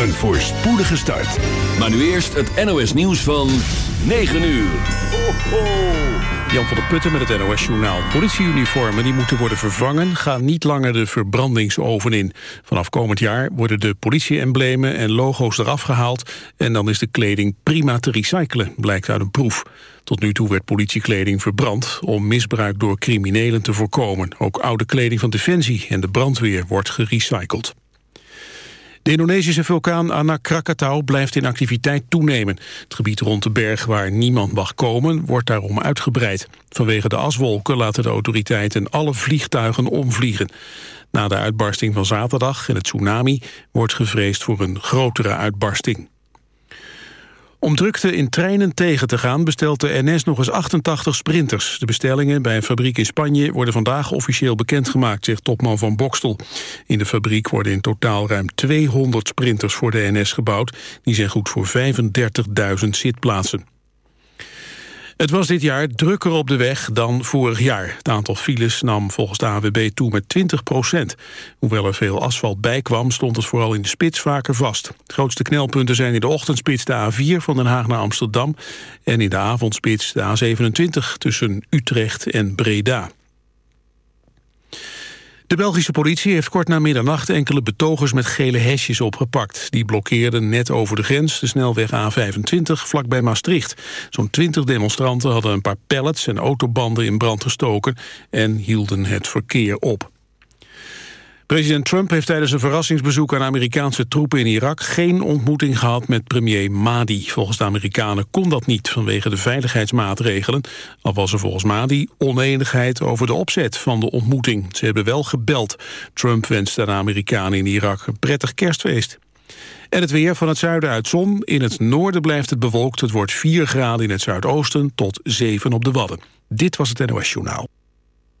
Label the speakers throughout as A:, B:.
A: een voorspoedige start.
B: Maar nu eerst het NOS nieuws van 9 uur. Ho, ho.
C: Jan van der Putten met het NOS-journaal. Politieuniformen die moeten worden vervangen... gaan niet langer de verbrandingsoven in. Vanaf komend jaar worden de politie-emblemen en logo's eraf gehaald... en dan is de kleding prima te recyclen, blijkt uit een proef. Tot nu toe werd politiekleding verbrand... om misbruik door criminelen te voorkomen. Ook oude kleding van Defensie en de brandweer wordt gerecycled. De Indonesische vulkaan Anak Krakatau blijft in activiteit toenemen. Het gebied rond de berg waar niemand mag komen wordt daarom uitgebreid. Vanwege de aswolken laten de autoriteiten alle vliegtuigen omvliegen. Na de uitbarsting van zaterdag en het tsunami wordt gevreesd voor een grotere uitbarsting. Om drukte in treinen tegen te gaan bestelt de NS nog eens 88 sprinters. De bestellingen bij een fabriek in Spanje worden vandaag officieel bekendgemaakt, zegt topman van Bokstel. In de fabriek worden in totaal ruim 200 sprinters voor de NS gebouwd. Die zijn goed voor 35.000 zitplaatsen. Het was dit jaar drukker op de weg dan vorig jaar. Het aantal files nam volgens de AWB toe met 20 procent. Hoewel er veel asfalt bij kwam, stond het vooral in de spits vaker vast. De grootste knelpunten zijn in de ochtendspits de A4 van Den Haag naar Amsterdam... en in de avondspits de A27 tussen Utrecht en Breda. De Belgische politie heeft kort na middernacht enkele betogers met gele hesjes opgepakt. Die blokkeerden net over de grens de snelweg A25 vlakbij Maastricht. Zo'n twintig demonstranten hadden een paar pallets en autobanden in brand gestoken en hielden het verkeer op. President Trump heeft tijdens een verrassingsbezoek aan Amerikaanse troepen in Irak geen ontmoeting gehad met premier Mahdi. Volgens de Amerikanen kon dat niet vanwege de veiligheidsmaatregelen. Al was er volgens Mahdi oneenigheid over de opzet van de ontmoeting. Ze hebben wel gebeld. Trump wenste de Amerikanen in Irak een prettig kerstfeest. En het weer van het zuiden uit zon. In het noorden blijft het bewolkt. Het wordt 4 graden in het zuidoosten tot 7 op de Wadden. Dit was het NOS Journaal.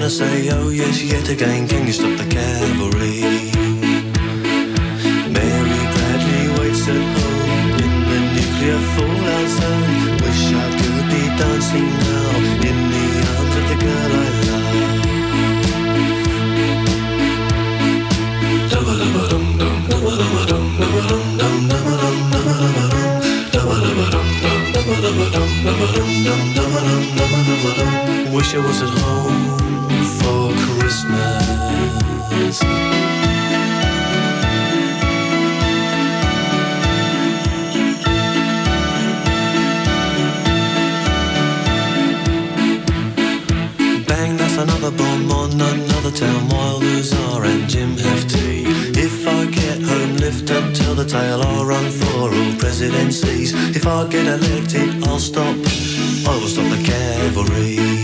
D: When I say, oh yes, yet again, can you stop the cavalry? Mary Bradley waits at home in the nuclear fallout zone. Wish I could be dancing now in the arms of the girl I love. Wish I was at home Bang, that's another bomb on another town and Jim. If I get home, lift the I'll run for all presidencies. If I get elected, I'll stop, I will stop the cavalry.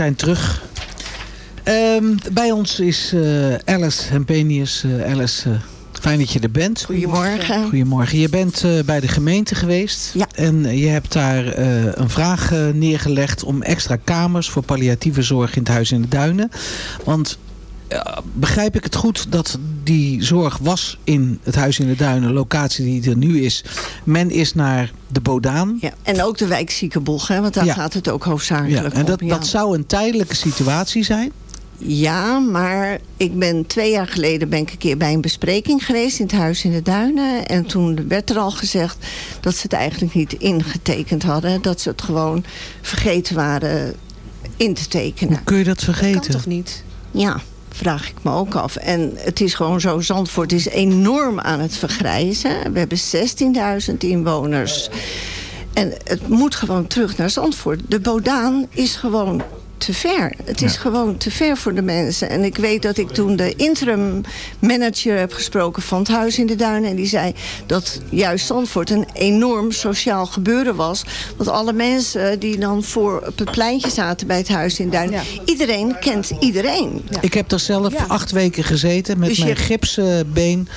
E: Zijn terug. Ehm, bij ons is eh, Alice Hempenius. Eh, Alice, eh, fijn dat je er bent.
F: Goedemorgen.
E: Goedemorgen. Je bent bij de gemeente geweest.
F: Ja.
E: En je hebt daar een vraag neergelegd om extra kamers voor palliatieve zorg in het Huis in de Duinen. Want begrijp ik het goed dat die zorg was in het Huis in de Duinen, locatie die er nu is. Men is naar de Bodaan.
F: Ja, en ook de wijk Ziekenboeg, hè, want daar
E: Ja.
F: gaat het ook
E: Ja,
F: hoofdzakelijk
E: en dat,
F: om. Ja.
E: dat zou een tijdelijke situatie zijn.
F: ja, maar ik ben twee jaar geleden ben ik een keer bij een bespreking geweest in het Huis in de Duinen. En toen werd er al gezegd dat ze het eigenlijk niet ingetekend hadden. Dat ze het gewoon vergeten waren in te tekenen.
E: Hoe kun je dat vergeten?
G: Kan toch niet?
F: Ja, vraag ik me ook af. En het is gewoon zo, Zandvoort is enorm aan het vergrijzen. We hebben 16.000 inwoners. En het moet gewoon terug naar Zandvoort. De Bodaan is gewoon te ver. Het is gewoon te ver voor de mensen. En ik weet dat ik toen de interim manager heb gesproken van het Huis in de Duinen. En die zei dat juist Zandvoort een enorm sociaal gebeuren was. Want alle mensen die dan voor op het pleintje zaten bij het Huis in de Duinen. Iedereen kent iedereen.
E: Ik heb er zelf
G: Ja.
E: acht weken gezeten met
F: Dus je-
E: mijn gipsbeen.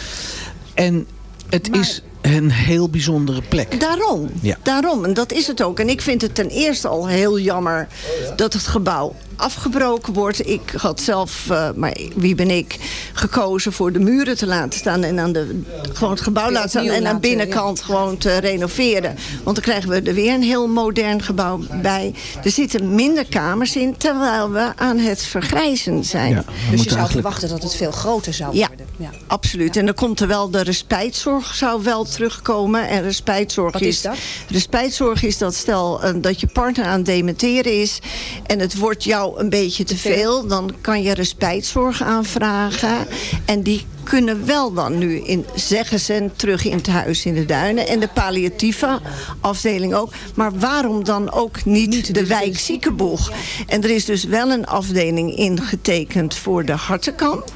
E: En het is een heel bijzondere plek.
F: Daarom,
E: Ja.
F: daarom. En dat is het ook. En ik vind het ten eerste al heel jammer dat het gebouw afgebroken wordt. Ik had zelf, eh, maar wie ben ik, gekozen voor de muren te laten staan... en aan de, gewoon het gebouw laten staan en aan de binnenkant gewoon te renoveren. Want dan krijgen we er weer een heel modern gebouw bij. Er zitten minder kamers in, terwijl we aan het vergrijzen zijn.
E: Ja,
G: Dus je zou
E: eigenlijk...
G: verwachten dat het veel groter zou
F: Ja,
G: worden. Ja.
F: Absoluut. En dan komt er wel de respijtzorg zou wel terugkomen. En respijtzorg
G: Wat is dat?
F: Respijtzorg is dat stel eh, dat je partner aan het dementeren is... en het wordt jou een beetje te veel... dan kan je respijtzorg aanvragen. En die kunnen wel dan nu, in, zeggen ze, terug in het huis in de duinen. En de palliatieve afdeling ook. Maar waarom dan ook niet, de wijk Ziekenboeg? En er is dus wel een afdeling ingetekend voor de hartenkamp...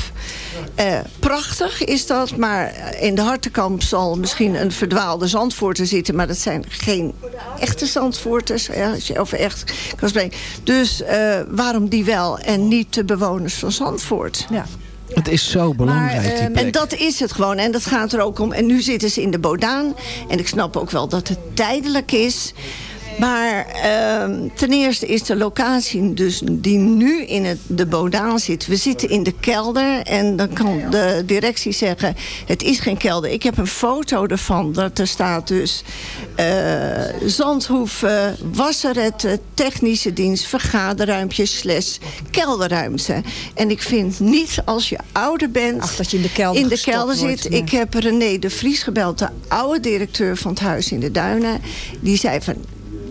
F: Eh, prachtig is dat, maar in de Hartenkamp zal misschien een verdwaalde Zandvoorter zitten. Maar dat zijn geen echte Zandvoorters, ja, over echt. Dus eh, waarom die wel en niet de bewoners van Zandvoort?
G: Ja.
E: Het is zo belangrijk, die plek.
F: En dat is het gewoon. En dat gaat er ook om. En nu zitten ze in de Bodaan. En ik snap ook wel dat het tijdelijk is. Maar ehm, ten eerste is de locatie dus die nu in het, de Bodaan zit. We zitten in de kelder en dan kan de directie zeggen... het is geen kelder. Ik heb een foto ervan dat er staat dus... Uh, zandhoeven, wasseretten, technische dienst... vergaderruimpjes, slash kelderruimte. En ik vind niet als je ouder bent...
G: Ach, dat je in de kelder,
F: in de kelder zit. Ik heb René de Vries gebeld, de oude directeur van het Huis in de Duinen. Die zei van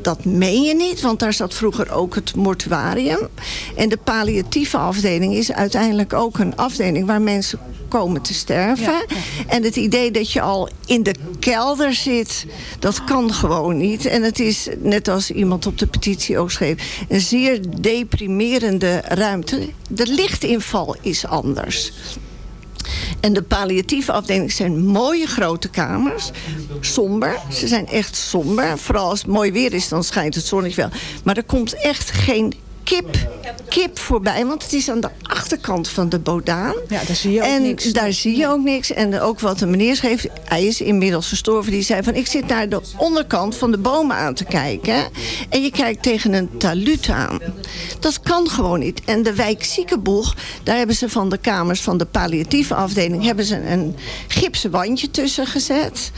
F: dat meen je niet, want daar zat vroeger ook het mortuarium. En de palliatieve afdeling is uiteindelijk ook een afdeling... waar mensen komen te sterven. En het idee dat je al in de kelder zit, dat kan gewoon niet. En het is, net als iemand op de petitie ook schreef... een zeer deprimerende ruimte. De lichtinval is anders. En de palliatieve afdeling zijn mooie grote kamers. Somber. Ze zijn echt somber. Vooral als het mooi weer is, dan schijnt het zonnetje wel. Maar er komt echt geen kip, kip voorbij. Want het is aan de achterkant van de bodaan.
G: Ja, daar zie je ook
F: en
G: niks.
F: daar zie je ook niks. En ook wat de meneer schreef, hij is inmiddels gestorven. Die zei van, ik zit naar de onderkant van de bomen aan te kijken. En je kijkt tegen een taluut aan. Dat kan gewoon niet. En de wijk Ziekenboeg, daar hebben ze van de kamers van de palliatieve afdeling... hebben ze een gipsen wandje tussen gezet.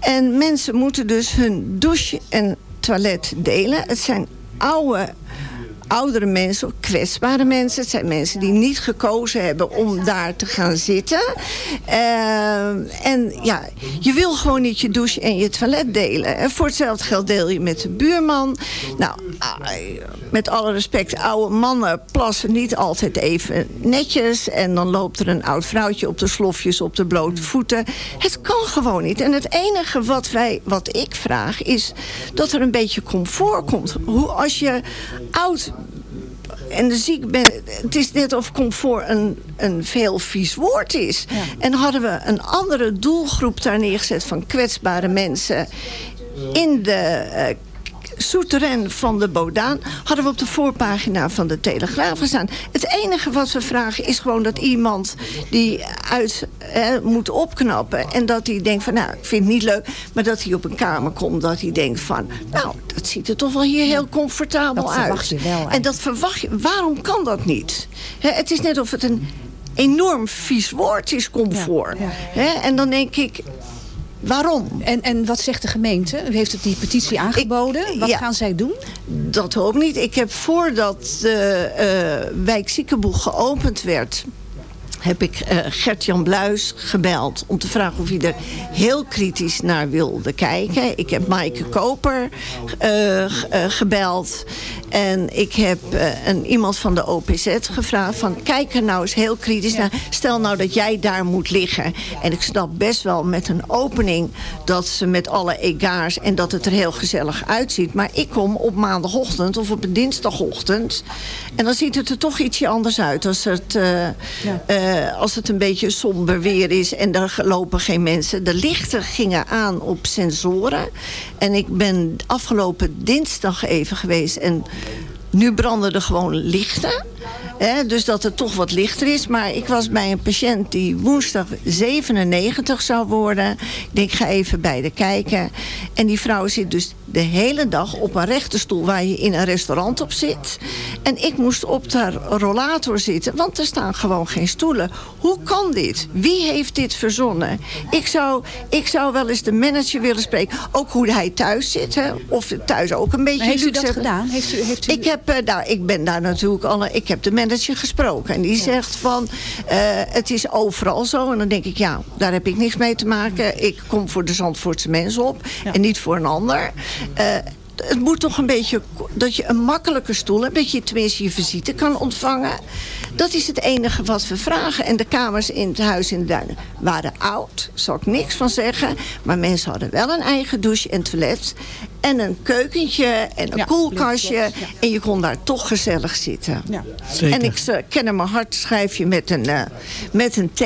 F: En mensen moeten dus hun douche en toilet delen. Het zijn oude oudere mensen, kwetsbare mensen. Het zijn mensen die niet gekozen hebben om daar te gaan zitten. Uh, en ja, je wil gewoon niet je douche en je toilet delen. En voor hetzelfde geld deel je met de buurman. Nou, met alle respect, oude mannen plassen niet altijd even netjes. En dan loopt er een oud vrouwtje op de slofjes op de blote voeten. Het kan gewoon niet. En het enige wat, wij, wat ik vraag is dat er een beetje comfort komt. Hoe, als je oud en de ziek ben, het is net of comfort een, een veel vies woord is. Ja. En hadden we een andere doelgroep daar neergezet van kwetsbare mensen in de uh, souterrain van de Bodaan... hadden we op de voorpagina van de Telegraaf gestaan. Het enige wat we vragen is gewoon dat iemand die uit moet opknappen... en dat hij denkt van, nou, ik vind het niet leuk... maar dat hij op een kamer komt, dat hij denkt van... nou, dat ziet er toch wel hier heel comfortabel
G: dat
F: uit.
G: verwacht je wel.
F: En dat verwacht je. Waarom kan dat niet? He, het is net of het een enorm vies woord is, comfort. Ja, ja. He, en dan denk ik, Waarom?
G: En, en wat zegt de gemeente? U heeft het die petitie aangeboden. Ik, wat ja, gaan zij doen?
F: Dat hoop ik niet. Ik heb voordat de uh, wijk Ziekenboeg geopend werd heb ik uh, Gert-Jan Bluis gebeld... om te vragen of hij er heel kritisch naar wilde kijken. Ik heb Maaike Koper uh, uh, gebeld. En ik heb een, iemand van de OPZ gevraagd... van kijk er nou eens heel kritisch ja. naar. Stel nou dat jij daar moet liggen. En ik snap best wel met een opening... dat ze met alle egaars en dat het er heel gezellig uitziet. Maar ik kom op maandagochtend of op een dinsdagochtend... en dan ziet het er toch ietsje anders uit... als het... Ja uh, als het een beetje somber weer is en er lopen geen mensen. De lichten gingen aan op sensoren. En ik ben afgelopen dinsdag even geweest en nu branden er gewoon lichten. He, dus dat het toch wat lichter is. Maar ik was bij een patiënt die woensdag 97 zou worden. Ik denk, ga even bij de kijken. En die vrouw zit dus de hele dag op een rechte stoel... waar je in een restaurant op zit. En ik moest op de rollator zitten, want er staan gewoon geen stoelen. Hoe kan dit? Wie heeft dit verzonnen? Ik zou, ik zou wel eens de manager willen spreken. Ook hoe hij thuis zit. Hè? Of thuis ook een beetje...
G: Maar heeft u dat gedaan? Heeft u, heeft u...
F: Ik, heb, uh, nou, ik ben daar natuurlijk al... Ik heb de manager gesproken. En die zegt van... Uh, het is overal zo. En dan denk ik, ja, daar heb ik niks mee te maken. Ik kom voor de Zandvoortse mensen op. Ja. En niet voor een ander. Uh, het moet toch een beetje... dat je een makkelijke stoel hebt... dat je tenminste je visite kan ontvangen. Dat is het enige wat we vragen. En de kamers in het huis in de Duinen waren oud. Daar zal ik niks van zeggen. Maar mensen hadden wel een eigen douche en toilet. En een keukentje en een ja, koelkastje. Ja. En je kon daar toch gezellig zitten.
E: Ja,
F: en ik uh, ken mijn hart schrijf je met een, uh, met een T.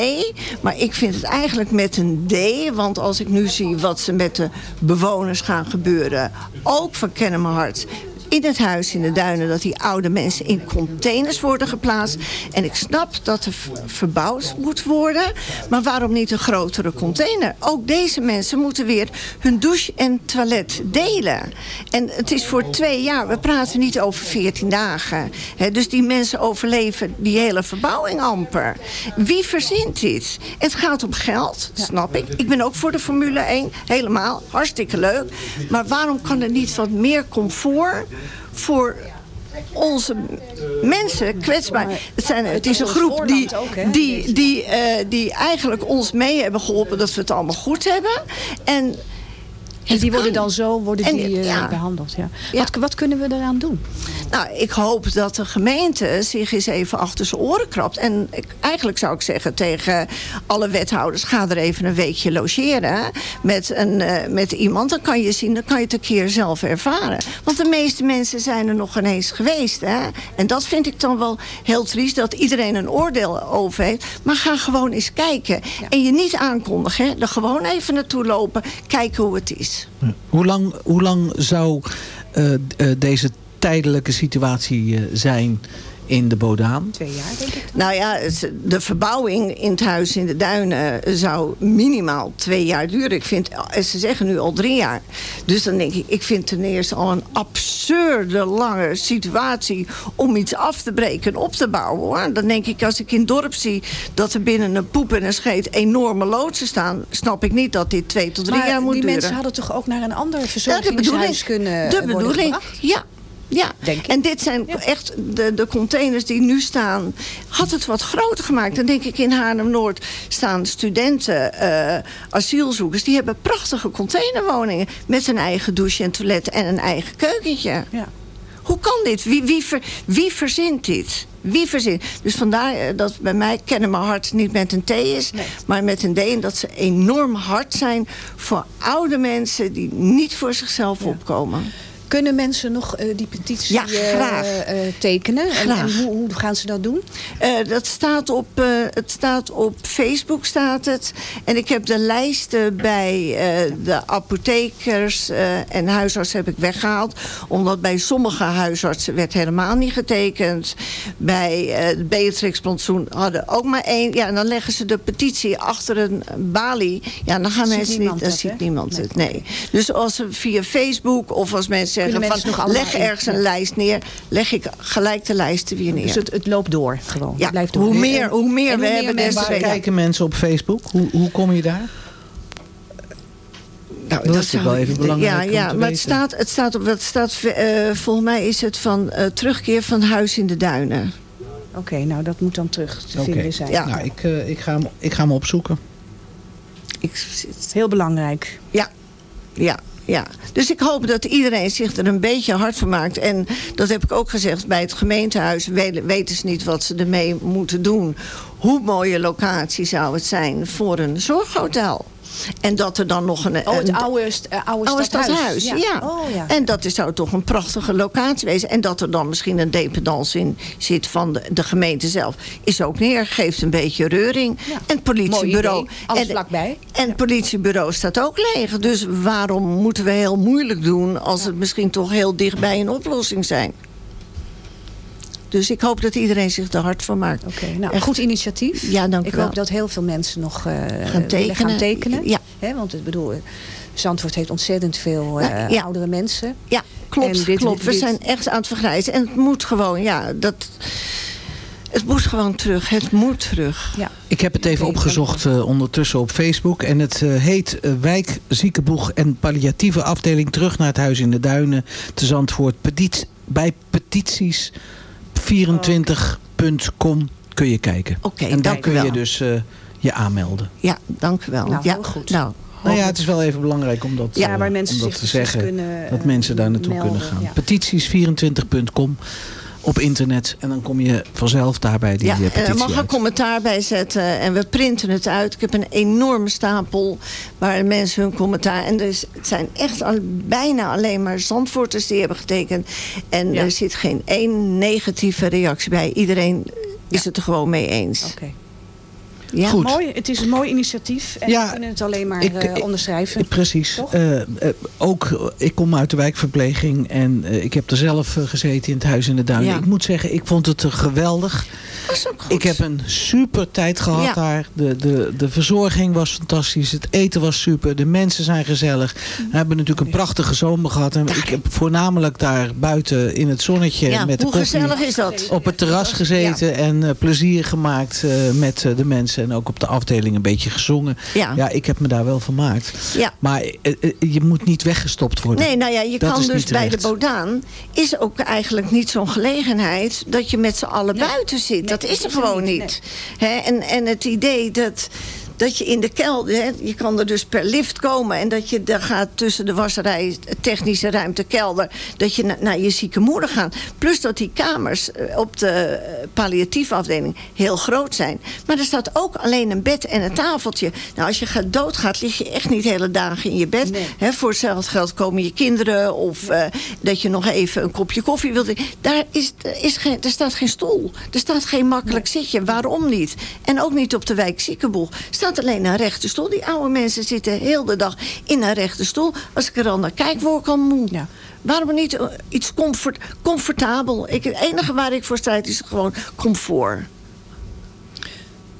F: Maar ik vind het eigenlijk met een D. Want als ik nu zie wat ze met de bewoners gaan gebeuren... ook van Kennen mijn hart in het huis in de duinen... dat die oude mensen in containers worden geplaatst. En ik snap dat er verbouwd moet worden. Maar waarom niet een grotere container? Ook deze mensen moeten weer hun douche en toilet delen. En het is voor twee jaar. We praten niet over veertien dagen. dus die mensen overleven die hele verbouwing amper. Wie verzint dit? Het gaat om geld, snap ik. Ik ben ook voor de Formule 1. Helemaal. Hartstikke leuk. Maar waarom kan er niet wat meer comfort voor onze mensen kwetsbaar. Het, zijn, het is een groep die, die, die, uh, die eigenlijk ons mee hebben geholpen dat we het allemaal goed hebben. En
G: en die worden dan zo worden die, uh, behandeld. Ja. Wat, wat, kunnen we eraan doen?
F: Nou, ik hoop dat de gemeente zich eens even achter zijn oren krabt. En ik, eigenlijk zou ik zeggen tegen alle wethouders... ga er even een weekje logeren met, een, uh, met iemand. Dan kan je zien, dan kan je het een keer zelf ervaren. Want de meeste mensen zijn er nog ineens geweest. Hè? En dat vind ik dan wel heel triest, dat iedereen een oordeel over heeft. Maar ga gewoon eens kijken. En je niet aankondigen, er gewoon even naartoe lopen. Kijken hoe het is.
E: Hoe lang, hoe lang zou uh, uh, deze tijdelijke situatie uh, zijn in de Bodaan?
G: Twee jaar, denk ik.
F: Nou ja, de verbouwing in het huis in de Duinen zou minimaal twee jaar duren. Ik vind, ze zeggen nu al drie jaar. Dus dan denk ik, ik vind ten eerste al een absurde lange situatie... om iets af te breken en op te bouwen. Hoor. Dan denk ik, als ik in het dorp zie dat er binnen een poep en een scheet... enorme loodsen staan, snap ik niet dat dit twee tot drie jaar moet
G: duren.
F: die
G: mensen hadden toch ook naar een ander verzorgingshuis ja, kunnen
F: de bedoeling, ja, ja, en dit zijn echt de, de containers die nu staan. Had het wat groter gemaakt. Dan denk ik in Haarlem-Noord staan studenten, uh, asielzoekers. Die hebben prachtige containerwoningen. Met een eigen douche en toilet en een eigen keukentje. Ja. Hoe kan dit? Wie, wie, ver, wie verzint dit? Wie verzint? Dus vandaar eh, dat bij mij kennen mijn hart niet met een T is, maar met een D. En dat ze enorm hard zijn voor oude mensen die niet voor zichzelf ja. opkomen.
G: Kunnen mensen nog uh, die petitie
F: ja, graag.
G: Uh, tekenen? En, en hoe, hoe, gaan ze dat doen?
F: Dat staat op, het staat op Facebook. Staat het. En ik heb de lijsten bij de apothekers en huisartsen heb ik weggehaald. Omdat bij sommige huisartsen werd helemaal niet getekend. Bij Beatrix Plantsoen hadden ook maar één. Ja, en dan leggen ze de petitie achter een balie. Ja, dan gaan mensen niet. Dan ziet niemand het. Nee. Dus als ze via Facebook of als mensen zeggen van leg ergens een lijst neer. Leg ik gelijk de lijsten weer neer.
G: Dus het, het loopt door gewoon.
F: Ja,
G: blijft door.
F: Hoe meer, hoe meer we hebben, des
E: te kijken mensen op Facebook? Hoe, hoe kom je daar? Nou, dat, is wel even belangrijk.
F: Ja, ja maar het staat, het staat op. Het staat, uh, volgens mij is het van uh, terugkeer van Huis in de Duinen.
G: Oké, okay, nou dat moet dan terug te okay. vinden zijn.
E: Ja. Nou, ik, uh, ik, ga hem, ik ga hem opzoeken.
G: Ik, heel belangrijk.
F: Ja, ja ja. Dus ik hoop dat iedereen zich er een beetje hard van maakt. En dat heb ik ook gezegd bij het gemeentehuis. Weten ze niet wat ze ermee moeten doen. Hoe mooie locatie zou het zijn voor een zorghotel. En dat er dan nog een...
G: Oh, het
F: een,
G: oude, uh, oude, oude stadhuis.
F: Ja. ja. Oh, ja. En dat zou toch een prachtige locatie wezen. En dat er dan misschien een dependance in zit van de, de gemeente zelf. Is ook neer, geeft een beetje reuring. Ja. En het politiebureau...
G: Alles vlakbij.
F: En het politiebureau staat ook leeg. Dus waarom moeten we heel moeilijk doen... als het misschien toch heel dichtbij een oplossing zijn? Dus ik hoop dat iedereen zich er hard van maakt.
G: Oké, okay, nou, goed initiatief.
F: Ja, dank
G: ik
F: wel.
G: hoop dat heel veel mensen nog uh,
F: gaan tekenen.
G: Gaan tekenen.
F: Ja.
G: He, want ik bedoel, Zandvoort heeft ontzettend veel uh, ja. oudere mensen.
F: Ja, klopt. Dit, klopt. We dit... zijn echt aan het vergrijzen. En het moet gewoon, ja, dat... Het moet gewoon terug. Het moet terug.
E: Ja. Ik heb het even opgezocht uh, ondertussen op Facebook. En het uh, heet uh, Wijk Ziekenboeg en Palliatieve Afdeling Terug naar het Huis in de Duinen te Zandvoort. Petit bij petities 24.com kun je kijken. En daar kun je dus uh, je aanmelden.
F: Ja, dank u wel.
G: Nou,
F: ja,
G: goed.
F: Nou,
E: nou ja, het is wel even belangrijk om dat,
G: ja,
E: dat te zeggen.
G: Kunnen,
E: dat mensen daar naartoe kunnen gaan.
G: Ja.
E: Petities24.com op internet. En dan kom je vanzelf daarbij die
F: ja,
E: petitie
F: en er mag
E: uit.
F: een commentaar bij zetten. En we printen het uit. Ik heb een enorme stapel waar mensen hun commentaar... En er is, het zijn echt al, bijna alleen maar Zandvoorters die hebben getekend. En
G: Ja.
F: er zit geen één negatieve reactie bij. Iedereen is
G: Ja.
F: het er gewoon mee eens.
G: Oké. Ja,
E: Goed.
G: mooi. Het is een mooi initiatief. En
E: Ja,
G: we kunnen het alleen maar
E: ik-
G: eh,
E: ik-
G: onderschrijven.
E: Precies. Eh, eh, ook, ik kom uit de wijkverpleging en ik heb er zelf gezeten in het Huis in de Duinen.
F: Ja.
E: Ik moet zeggen, ik vond het geweldig.
F: Was ook goed.
E: Ik heb een super tijd gehad
F: Ja.
E: daar. De, de, de verzorging was fantastisch. Het eten was super. De mensen zijn gezellig. We hebben natuurlijk een prachtige zomer gehad. En ik heb voornamelijk daar buiten in het zonnetje
F: ja,
E: met de
F: hoe gezellig is dat?
E: op het terras gezeten en plezier gemaakt met de mensen. En ook op de afdeling een beetje gezongen.
F: Ja.
E: ja, ik heb me daar wel vermaakt.
F: Ja.
E: Maar eh, eh, je moet niet weggestopt worden.
F: Nee, nou ja, je
E: Dat
F: kan dus bij de. Bodaan... is ook eigenlijk niet zo'n gelegenheid... dat je met z'n allen buiten zit. dat is er gewoon niet. Hè, en, en het idee dat... Dat je in de kelder, hè, je kan er dus per lift komen... en dat je daar gaat tussen de wasserij, technische ruimte, kelder... dat je na- naar je zieke moeder gaat. Plus dat die kamers eh, op de eh, palliatieve afdeling heel groot zijn. Maar er staat ook alleen een bed en een tafeltje. Nou, als je gaat doodgaat, lig je echt niet hele dagen in je bed. Hè, voor hetzelfde geld komen je kinderen... of eh, dat je nog even een kopje koffie wilt. Daar is, is geen, er staat geen stoel. Er staat geen makkelijk zitje. Waarom niet? En ook niet op de wijk Ziekenboeg. Staat alleen een rechte stoel. Die oude mensen zitten heel de dag in een rechte stoel. Als ik er al naar kijk, word ik al moe. Waarom niet eh, iets comfort, comfortabel? Ik, het enige waar ik voor strijd is gewoon comfort.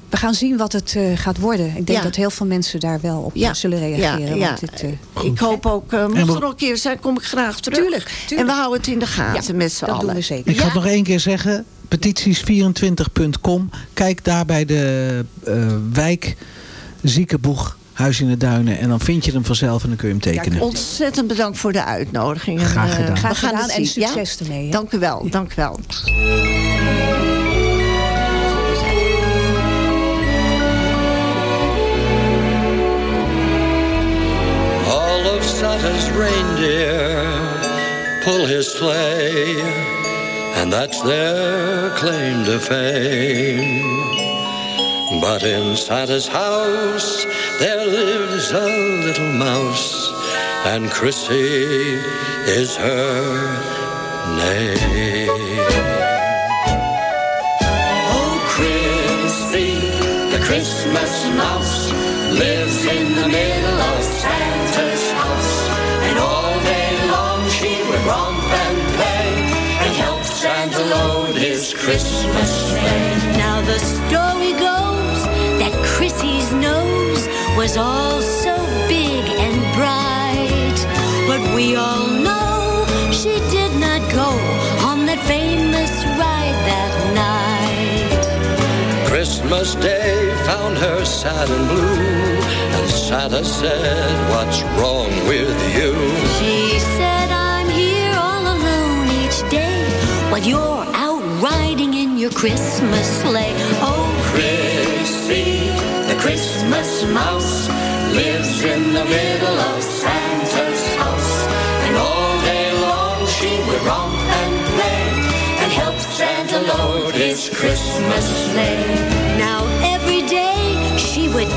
G: We gaan zien wat het eh, gaat worden. Ik denk
F: Ja.
G: dat heel veel mensen daar wel op
F: Ja.
G: eh, zullen reageren.
F: Ja, ja.
G: Want dit, eh,
F: Ik hoop ook, uh, mocht er nog een keer zijn, kom ik graag terug.
G: Tuurlijk, tuurlijk.
F: En we houden het in de gaten met z'n
G: dat
F: allen.
G: doen we zeker.
E: Ik ga het nog één keer zeggen. Petities24.com. Kijk daar bij de eh, wijk Ziekenboeg, Huis in de Duinen. En dan vind je hem vanzelf en dan kun je hem tekenen.
F: Ontzettend bedankt voor de uitnodiging. En,
E: Graag
F: eh,
E: gedaan.
G: Graag en
F: ja?
G: succes ermee, hè?
F: Dank u wel, dank u wel.
D: All of Santa's reindeer pull his sleigh, and that's their claim to fame. But in Santa's house there lives a little mouse, and Chrissy is her name. Oh, Chrissy, the Christmas mouse, lives in the middle of Santa's house. And all day long she would romp Santa his Christmas sleigh.
H: Now the story goes that Chrissy's nose was all so big and bright. But we all know she did not go on that famous ride that night.
D: Christmas Day found her sad and blue, and Santa said, What's wrong with you?
H: She said, I'm here all alone each day while you're out riding in your Christmas sleigh. Oh,
D: Chrissy, the Christmas mouse, lives in the middle of Santa's house. And all day long she would romp and play and help Santa load his Christmas sleigh.
H: Now every day she would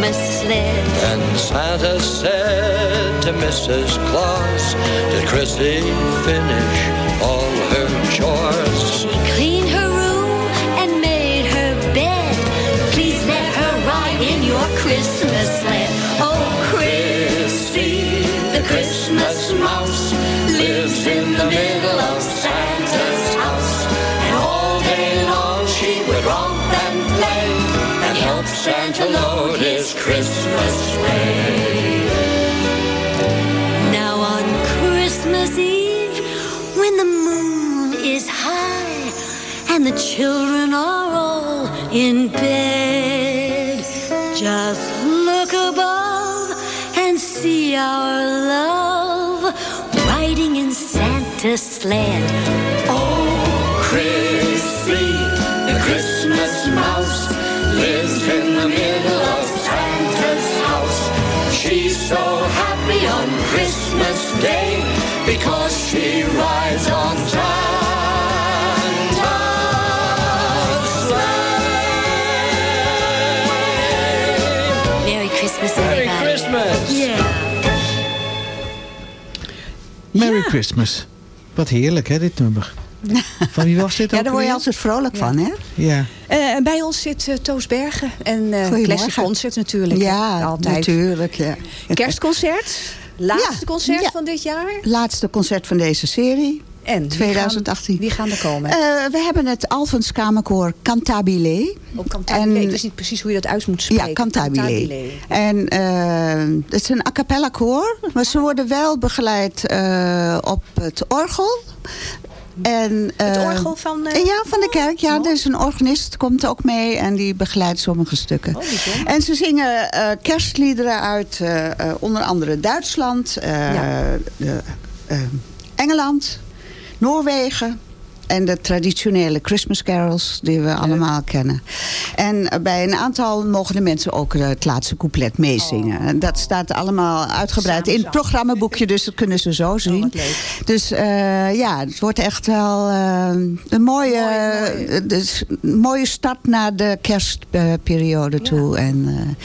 H: your Christmas sled.
D: And Santa said to Mrs. Claus, Did Chrissy finish all her chores?
H: She cleaned her room and made her bed. Please let her ride in your Christmas sled. Oh,
D: Chrissy, the Christmas mouse, lives in the middle Santa load his Christmas sleigh.
H: Now on Christmas Eve, when the moon is high and the children are all in bed, just look above and see our love riding in Santa's sled.
D: Christmas Day because she rides on Santa's sleigh.
H: Merry Christmas,
D: Merry
H: everybody.
D: Christmas!
H: Yeah.
E: Merry Christmas. Wat heerlijk, hè, dit nummer. Van wie was dit
I: Ja,
E: ook
I: daar word je altijd vrolijk van, hè?
E: Ja.
G: Eh, en bij ons zit eh, Toos Bergen en eh
I: Goedemorgen.
G: Classic Concert natuurlijk.
I: Ja,
G: altijd.
I: natuurlijk. Ja.
G: Kerstconcert. Laatste concert van dit jaar.
I: Laatste concert van deze serie.
G: En wie
I: 2018.
G: Gaan, wie gaan er komen?
I: Eh, we hebben het Alphons Kamerkoor Cantabile.
G: Op Cantabile.
I: en-
G: Ik wist niet precies hoe je dat uit moet spreken.
I: Ja, Cantabile. En eh, het is een a cappella koor. Maar ze worden wel begeleid eh, op het orgel. En,
G: Het
I: eh,
G: orgel van... eh,
I: ja, van de kerk. Ja, is een organist, komt ook mee en die begeleidt sommige stukken.
G: Oh,
I: en ze zingen eh, kerstliederen uit eh, onder andere Duitsland,
G: Ja.
I: de, Engeland, Noorwegen. En de traditionele Christmas carols die we allemaal kennen. En eh, bij een aantal mogen de mensen ook eh, het laatste couplet meezingen. En dat staat allemaal uitgebreid in het programmaboekje, dus dat kunnen ze zo zien. Dus eh, ja, het wordt echt wel een mooie, dus mooie start naar de kerstperiode toe. En, eh,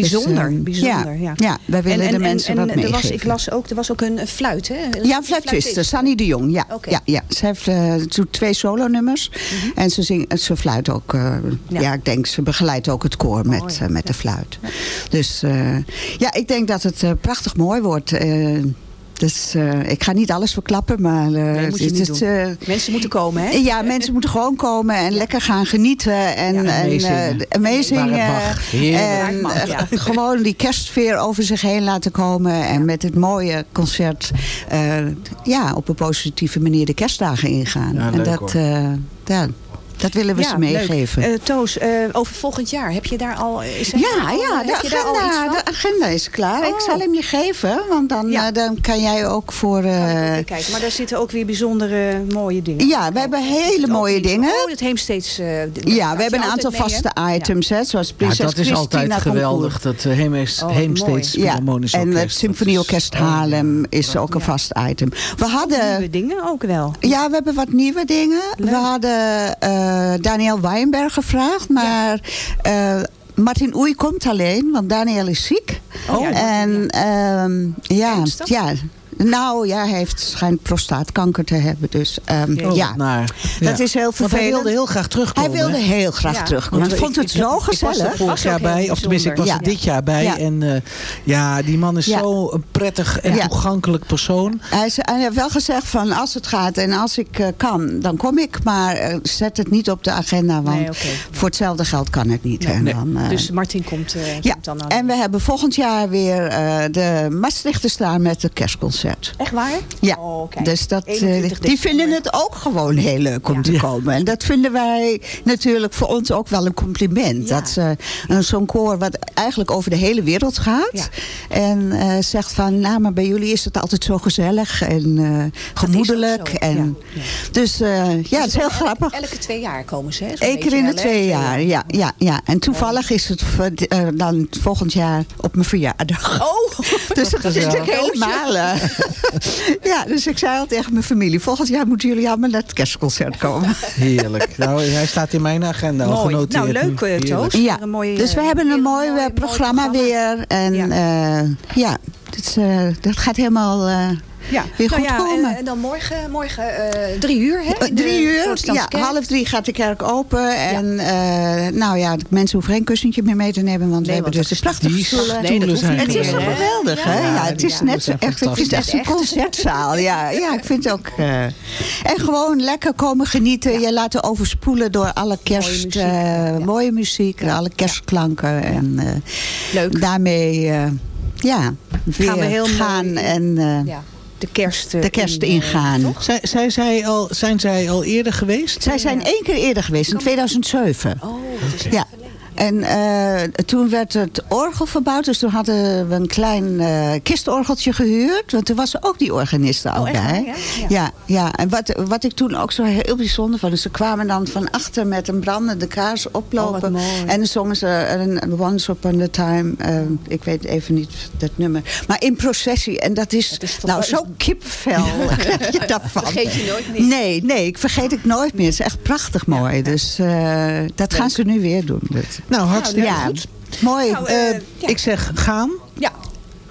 G: Bijzonder,
I: dus, eh,
G: bijzonder. Ja,
I: ja, wij willen de mensen wat
G: er was. Ik las ook, er was ook een fluit, hè? Een
I: Ja, fluitiste, Sunny de Jong. Ja, ja, ja. Ze heeft eh, doet twee solo-nummers. En ze, zingt, ze fluit ook. eh, ja.
G: Ja.
I: ik denk, ze begeleidt ook het koor met, eh, met de fluit. Dus ja, ik denk dat het prachtig mooi wordt. Dus eh, ik ga niet alles verklappen, maar... eh,
G: Nee, moet
I: het eh,
G: Mensen moeten komen, hè?
I: ja, mensen moeten gewoon komen en lekker gaan genieten. En,
E: Ja, en
I: en. En
G: mag, ja.
I: gewoon die kerstsfeer over zich heen laten komen. En met het mooie concert ja, op een positieve manier de kerstdagen ingaan. En
E: leuk,
I: dat, ja, dat willen we ze meegeven.
G: Eh, Toos, eh, over volgend jaar, heb je daar al... Is er
I: Ja,
G: al,
I: ja
G: heb
I: de,
G: je daar al iets
I: agenda, de agenda is klaar. Ik
G: Oh.
I: zal hem je geven, want dan,
G: Ja.
I: eh, dan kan jij ook voor... eh,
G: kijken, maar daar zitten ook weer bijzondere mooie dingen.
I: ja, we hebben hele mooie dingen.
G: Oh, het eh,
I: Ja, we hebben een aantal
G: altijd mee,
I: vaste items, hè, zoals
E: Ja,
I: Prinses
E: dat is
I: Christina
E: altijd
I: Concours.
E: geweldig. Dat uh,
G: Oh,
E: Heemsteeds
G: mooi.
I: Ja,
E: Philharmonisch
I: en het Symfonieorkest
E: is-
I: Haarlem is ook een vast item. We hadden...
G: Nieuwe dingen ook wel.
I: Ja, we hebben wat nieuwe dingen. We hadden eh, Daniel Weinberg gevraagd, maar eh, Martin Oei komt alleen, want Daniel is ziek.
G: Oh, ja,
I: en ehm, ja,
G: Ernstig?
I: ja, nou ja, hij heeft, schijnt prostaatkanker te hebben. Dus ehm,
E: Oh,
I: ja,
E: naar.
I: dat
E: Ja.
I: is heel
E: Want hij
I: vervelend.
E: wilde heel graag terugkomen.
I: Hij wilde heel graag
G: Ja,
I: terugkomen.
E: Want
I: Ik vond het zo
E: Ik was er
I: gezellig.
E: vorig jaar bij, of tenminste ik was er dit jaar bij.
I: Ja.
E: En eh, ja, die man is
I: Ja.
E: zo een prettig en
I: Ja.
E: toegankelijk persoon.
I: Hij, heeft wel gezegd van als het gaat en als ik eh, kan, dan kom ik. Maar eh, zet het niet op de agenda, want
G: Nee,
I: voor hetzelfde geld kan het niet. en
E: nee.
I: dan, eh,
G: Dus Martin komt, eh,
I: ja,
G: komt dan aan.
I: en we hebben volgend jaar weer eh, de Maastrichter staan met het kerstconcert.
G: Echt waar?
I: Ja,
G: Oh, kijk.
I: dus dat, eh,
G: 21
I: die vinden het ook gewoon heel leuk om
G: Ja.
I: te komen. En dat vinden wij natuurlijk voor ons ook wel een compliment.
G: Ja.
I: Dat ze eh, zo'n koor wat eigenlijk over de hele wereld gaat.
G: Ja.
I: En eh, zegt van, nou maar bij jullie is het altijd zo gezellig en eh, gemoedelijk.
G: zo,
I: En,
G: ja.
I: Dus eh, ja, het is heel
G: el-
I: grappig.
G: Elke twee jaar komen ze, hè?
I: Eén keer
G: beetje
I: in de twee jaar, ja, ja, ja. En toevallig is het eh, dan volgend jaar op mijn verjaardag.
G: Oh,
I: Dus dat is natuurlijk helemaal... ja, dus ik zei al tegen mijn familie... volgend jaar moeten jullie allemaal naar het kerstconcert komen.
E: Heerlijk. Nou, hij staat in mijn agenda al
G: Mooi.
E: genoteerd.
G: Nou, leuk, eh,
E: Heerlijk.
G: Toos.
I: Ja,
G: Een mooie,
I: dus we
G: eh,
I: hebben een mooi,
G: mooi-
I: eh, programma
G: mooi
I: weer. En
G: Ja.
I: dus, dat gaat helemaal eh,
G: Ja,
I: weer
G: nou
I: goed
G: ja,
I: komen.
G: En, en dan morgen, morgen eh, drie uur, hè? De
I: drie uur, ja, half drie gaat de kerk open. En eh, nou ja, de mensen hoeven geen kussentje meer mee te nemen. Want we hebben
G: want
I: dus de prachtige stoelen.
G: Nee, dat hoeft
E: zijn
G: niet
I: Het is
G: hè?
I: geweldig, hè? Ja, het is net zo echt, ik vind het echt een concertzaal. Ja, ja ik vind het ook... en gewoon lekker komen genieten. Je laten overspoelen door alle kerst... eh, mooie muziek, alle kerstklanken. En eh,
G: Leuk.
I: daarmee, eh, ja, weer
G: Gaan we heel
I: gaan
G: mooi-
I: en eh,
G: Ja, de kerst, eh,
I: de kerst
G: in, eh,
I: ingaan.
G: toch?
E: Zij, zij, zij al, zijn zij al eerder geweest?
I: Zij zijn één keer eerder geweest, in 2007.
G: Oh, dat is
I: Ja. En eh, toen werd het orgel verbouwd. Dus toen hadden we een klein eh, kistorgeltje gehuurd. Want toen was er ook die organisten al
G: Oh,
I: bij.
G: waar, ja? Ja.
I: ja, ja. En wat, wat ik toen ook zo heel bijzonder vond. Dus ze kwamen dan van achter met een brandende kaars
G: Oh,
I: oplopen.
G: mooi.
I: en dan zongen ze een Once Upon a Time. eh, ik weet even niet dat nummer. Maar in processie. En dat is,
G: Het
I: nou zo kipvel krijg je daarvan.
G: Vergeet je nooit meer.
I: Nee, nee, ik vergeet ik nooit meer. Het is echt prachtig mooi. Dus dat gaan ze nu weer doen. Dus.
E: Nou, hartstikke
I: ja,
E: goed.
I: mooi.
G: Nou,
E: Eh,
G: eh, ja.
E: Ik zeg gaan.
G: Ja,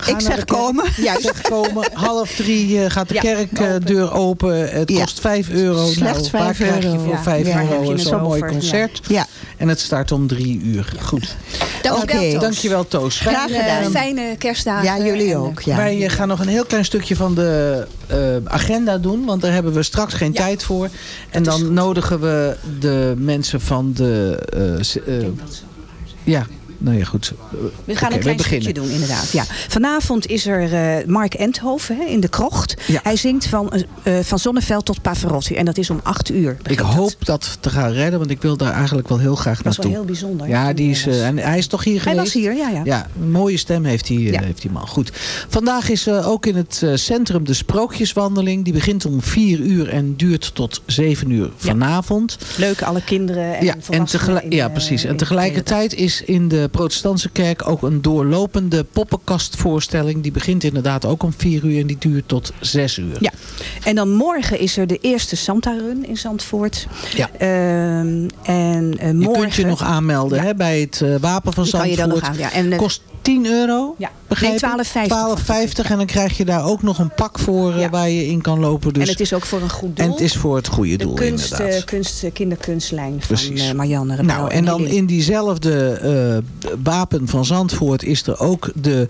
I: Ik zeg komen.
E: Juist. Zeg komen. Half drie eh, gaat de
I: Ja,
E: kerkdeur open. Het
I: Ja.
E: kost 5 euro.
I: Slechts
E: nou, waar
I: 5
E: krijg je
I: euro.
E: voor
I: Ja.
E: 5
I: Ja, heb
E: euro
I: je een
E: zo'n mooi
I: ja.
E: concert?
I: Ja.
E: En het start om drie uur. Goed.
G: Dankjewel,
I: Oké.
G: Toos.
E: Dankjewel Toos.
I: Graag gedaan.
E: eh,
G: Fijne kerstdagen.
I: Ja, jullie
G: en,
I: ook.
G: eh,
I: Ja.
E: Wij eh, gaan nog een heel klein stukje van de eh, agenda doen. Want daar hebben we straks geen
G: Ja.
E: tijd voor. En dan nodigen we de mensen van de... eh, eh, ja, nou ja, goed.
G: We gaan
E: Oké,
G: een klein stukje doen, inderdaad. Ja. Vanavond is er eh, Mark Enthoven hè, in de krocht.
E: Ja.
G: Hij zingt van, eh, van Zonneveld tot Pavarotti. En dat is om acht uur.
E: Ik
G: dat.
E: hoop dat te gaan redden, want ik wil daar eigenlijk wel heel graag
G: Dat is wel
E: naartoe.
G: heel bijzonder.
E: Ja, die
G: hij
E: is, en hij is toch hier
G: Hij
E: geweest?
G: was hier, ja, ja.
E: Ja, een mooie stem heeft die, eh,
G: Ja.
E: heeft die man. Goed. Vandaag is ook in het centrum de Sprookjeswandeling. Die begint om 4 uur en duurt tot 7 uur vanavond.
G: Leuk, alle kinderen en
E: ja, en ja, precies. En tegelijkertijd is in de protestantse kerk ook een doorlopende poppenkastvoorstelling. Die begint inderdaad ook om 4 uur en die duurt tot 6 uur.
G: Ja, en dan morgen is er de eerste Santa Run in Zandvoort.
E: Ja.
G: Ehm, en eh,
E: Je
G: morgen...
E: kunt je nog aanmelden hè, bij het eh, Wapen van
G: Die kan je
E: Zandvoort.
G: dan nog aan, ja. En, eh,
E: Kost 10 euro.
G: Ja. Nee,
E: ik?
G: 12,50
E: 12,50 en dan krijg je daar ook nog een pak voor
G: Ja.
E: waar je in kan lopen. Dus,
G: En het is ook voor een goed doel.
E: en het is voor het goede
G: de
E: doel
G: kunst,
E: inderdaad.
G: eh, kunst, eh, kinderkunstlijn van
E: Precies.
G: Marianne Rebel
E: Nou, en dan in diezelfde wapen van Zandvoort is er ook de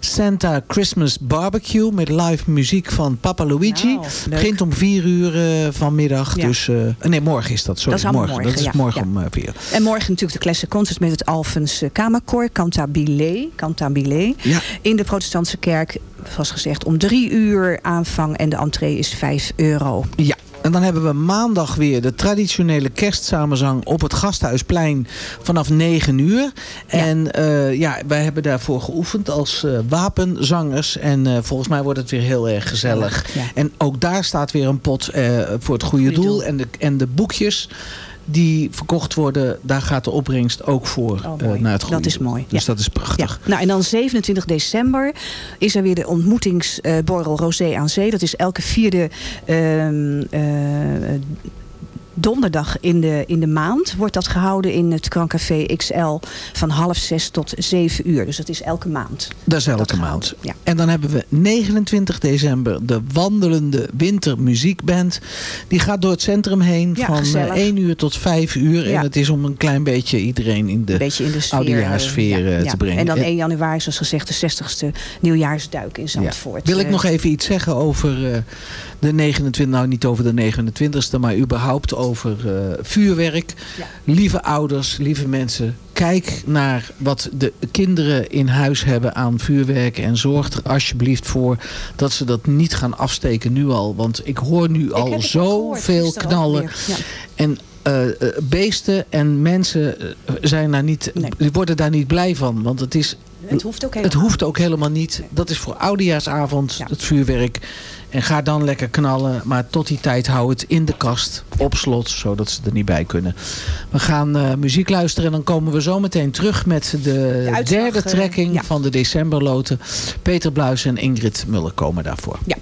E: Santa Christmas Barbecue met live muziek van Papa Luigi.
G: Nou.
E: Begint om 4 uur eh, vanmiddag.
G: Ja.
E: Dus, eh, nee, morgen is dat. Sorry,
G: Dat is
E: morgen.
G: morgen,
E: Dat is
G: ja.
E: morgen
G: Ja.
E: om eh, 4 uur.
G: En morgen natuurlijk de Classic Concert met het Alphens Kamerkoor, Cantabile. Cantabile. In de protestantse kerk, zoals gezegd, om drie uur aanvang en de entree is 5 euro.
E: Ja. En dan hebben we maandag weer de traditionele kerstsamenzang op het Gasthuisplein vanaf 9 uur. En eh, ja, wij hebben daarvoor geoefend als eh, wapenzangers. En eh, volgens mij wordt het weer heel erg gezellig.
G: Ja.
E: En ook daar staat weer een pot voor het goede doel.
G: doel.
E: En, de, en de boekjes die verkocht worden, daar gaat de opbrengst ook voor
G: Oh,
E: eh, naar het goede
G: Dat is mooi,
E: Dus
G: ja.
E: dat is prachtig.
G: Ja. Nou, en dan 27 december is er weer de ontmoetingsborrel Rosé aan Zee. Dat is elke vierde ehm, eh, donderdag in de, in de maand wordt dat gehouden in het Krancafé XL van half zes tot zeven uur. Dus dat is elke maand.
E: Dat is elke
G: Dat
E: maand.
G: ja.
E: En dan hebben we 29 december de wandelende wintermuziekband. Die gaat door het centrum heen
G: Ja,
E: van eh,
G: gezellig.
E: 1 uur tot 5 uur.
G: Ja.
E: En het is om een klein beetje iedereen in de,
G: Een beetje in de sfeer,
E: oudejaarssfeer
G: eh, ja,
E: te brengen.
G: En dan
E: En-
G: 1 januari, zoals gezegd, de 60ste nieuwjaarsduik in. Zandvoort.
E: Wil ik
G: Eh,
E: nog even iets zeggen over de 29, nou niet over de 29ste, maar überhaupt over eh, vuurwerk.
G: Ja.
E: Lieve ouders, lieve mensen, kijk naar wat de kinderen in huis hebben aan vuurwerk. En zorg er alsjeblieft voor dat ze dat niet gaan afsteken nu al. Want ik hoor nu al zoveel knallen.
G: Ja.
E: En eh, eh, beesten en mensen zijn daar niet,
G: Nee.
E: die worden daar niet blij van. Want het is
G: Het hoeft ook
E: het
G: helemaal
E: hoeft ook helemaal niet. Dat is voor oudejaarsavond
G: Ja.
E: het vuurwerk. En ga dan lekker knallen. Maar tot die tijd hou het in de kast. Op slot. Zodat ze er niet bij kunnen. We gaan eh, muziek luisteren. En dan komen we zo meteen terug met de,
G: uitslag,
E: derde
G: eh,
E: trekking
G: ja.
E: van de decemberloten. Peter Bluis en Ingrid Muller komen daarvoor.
G: Ja.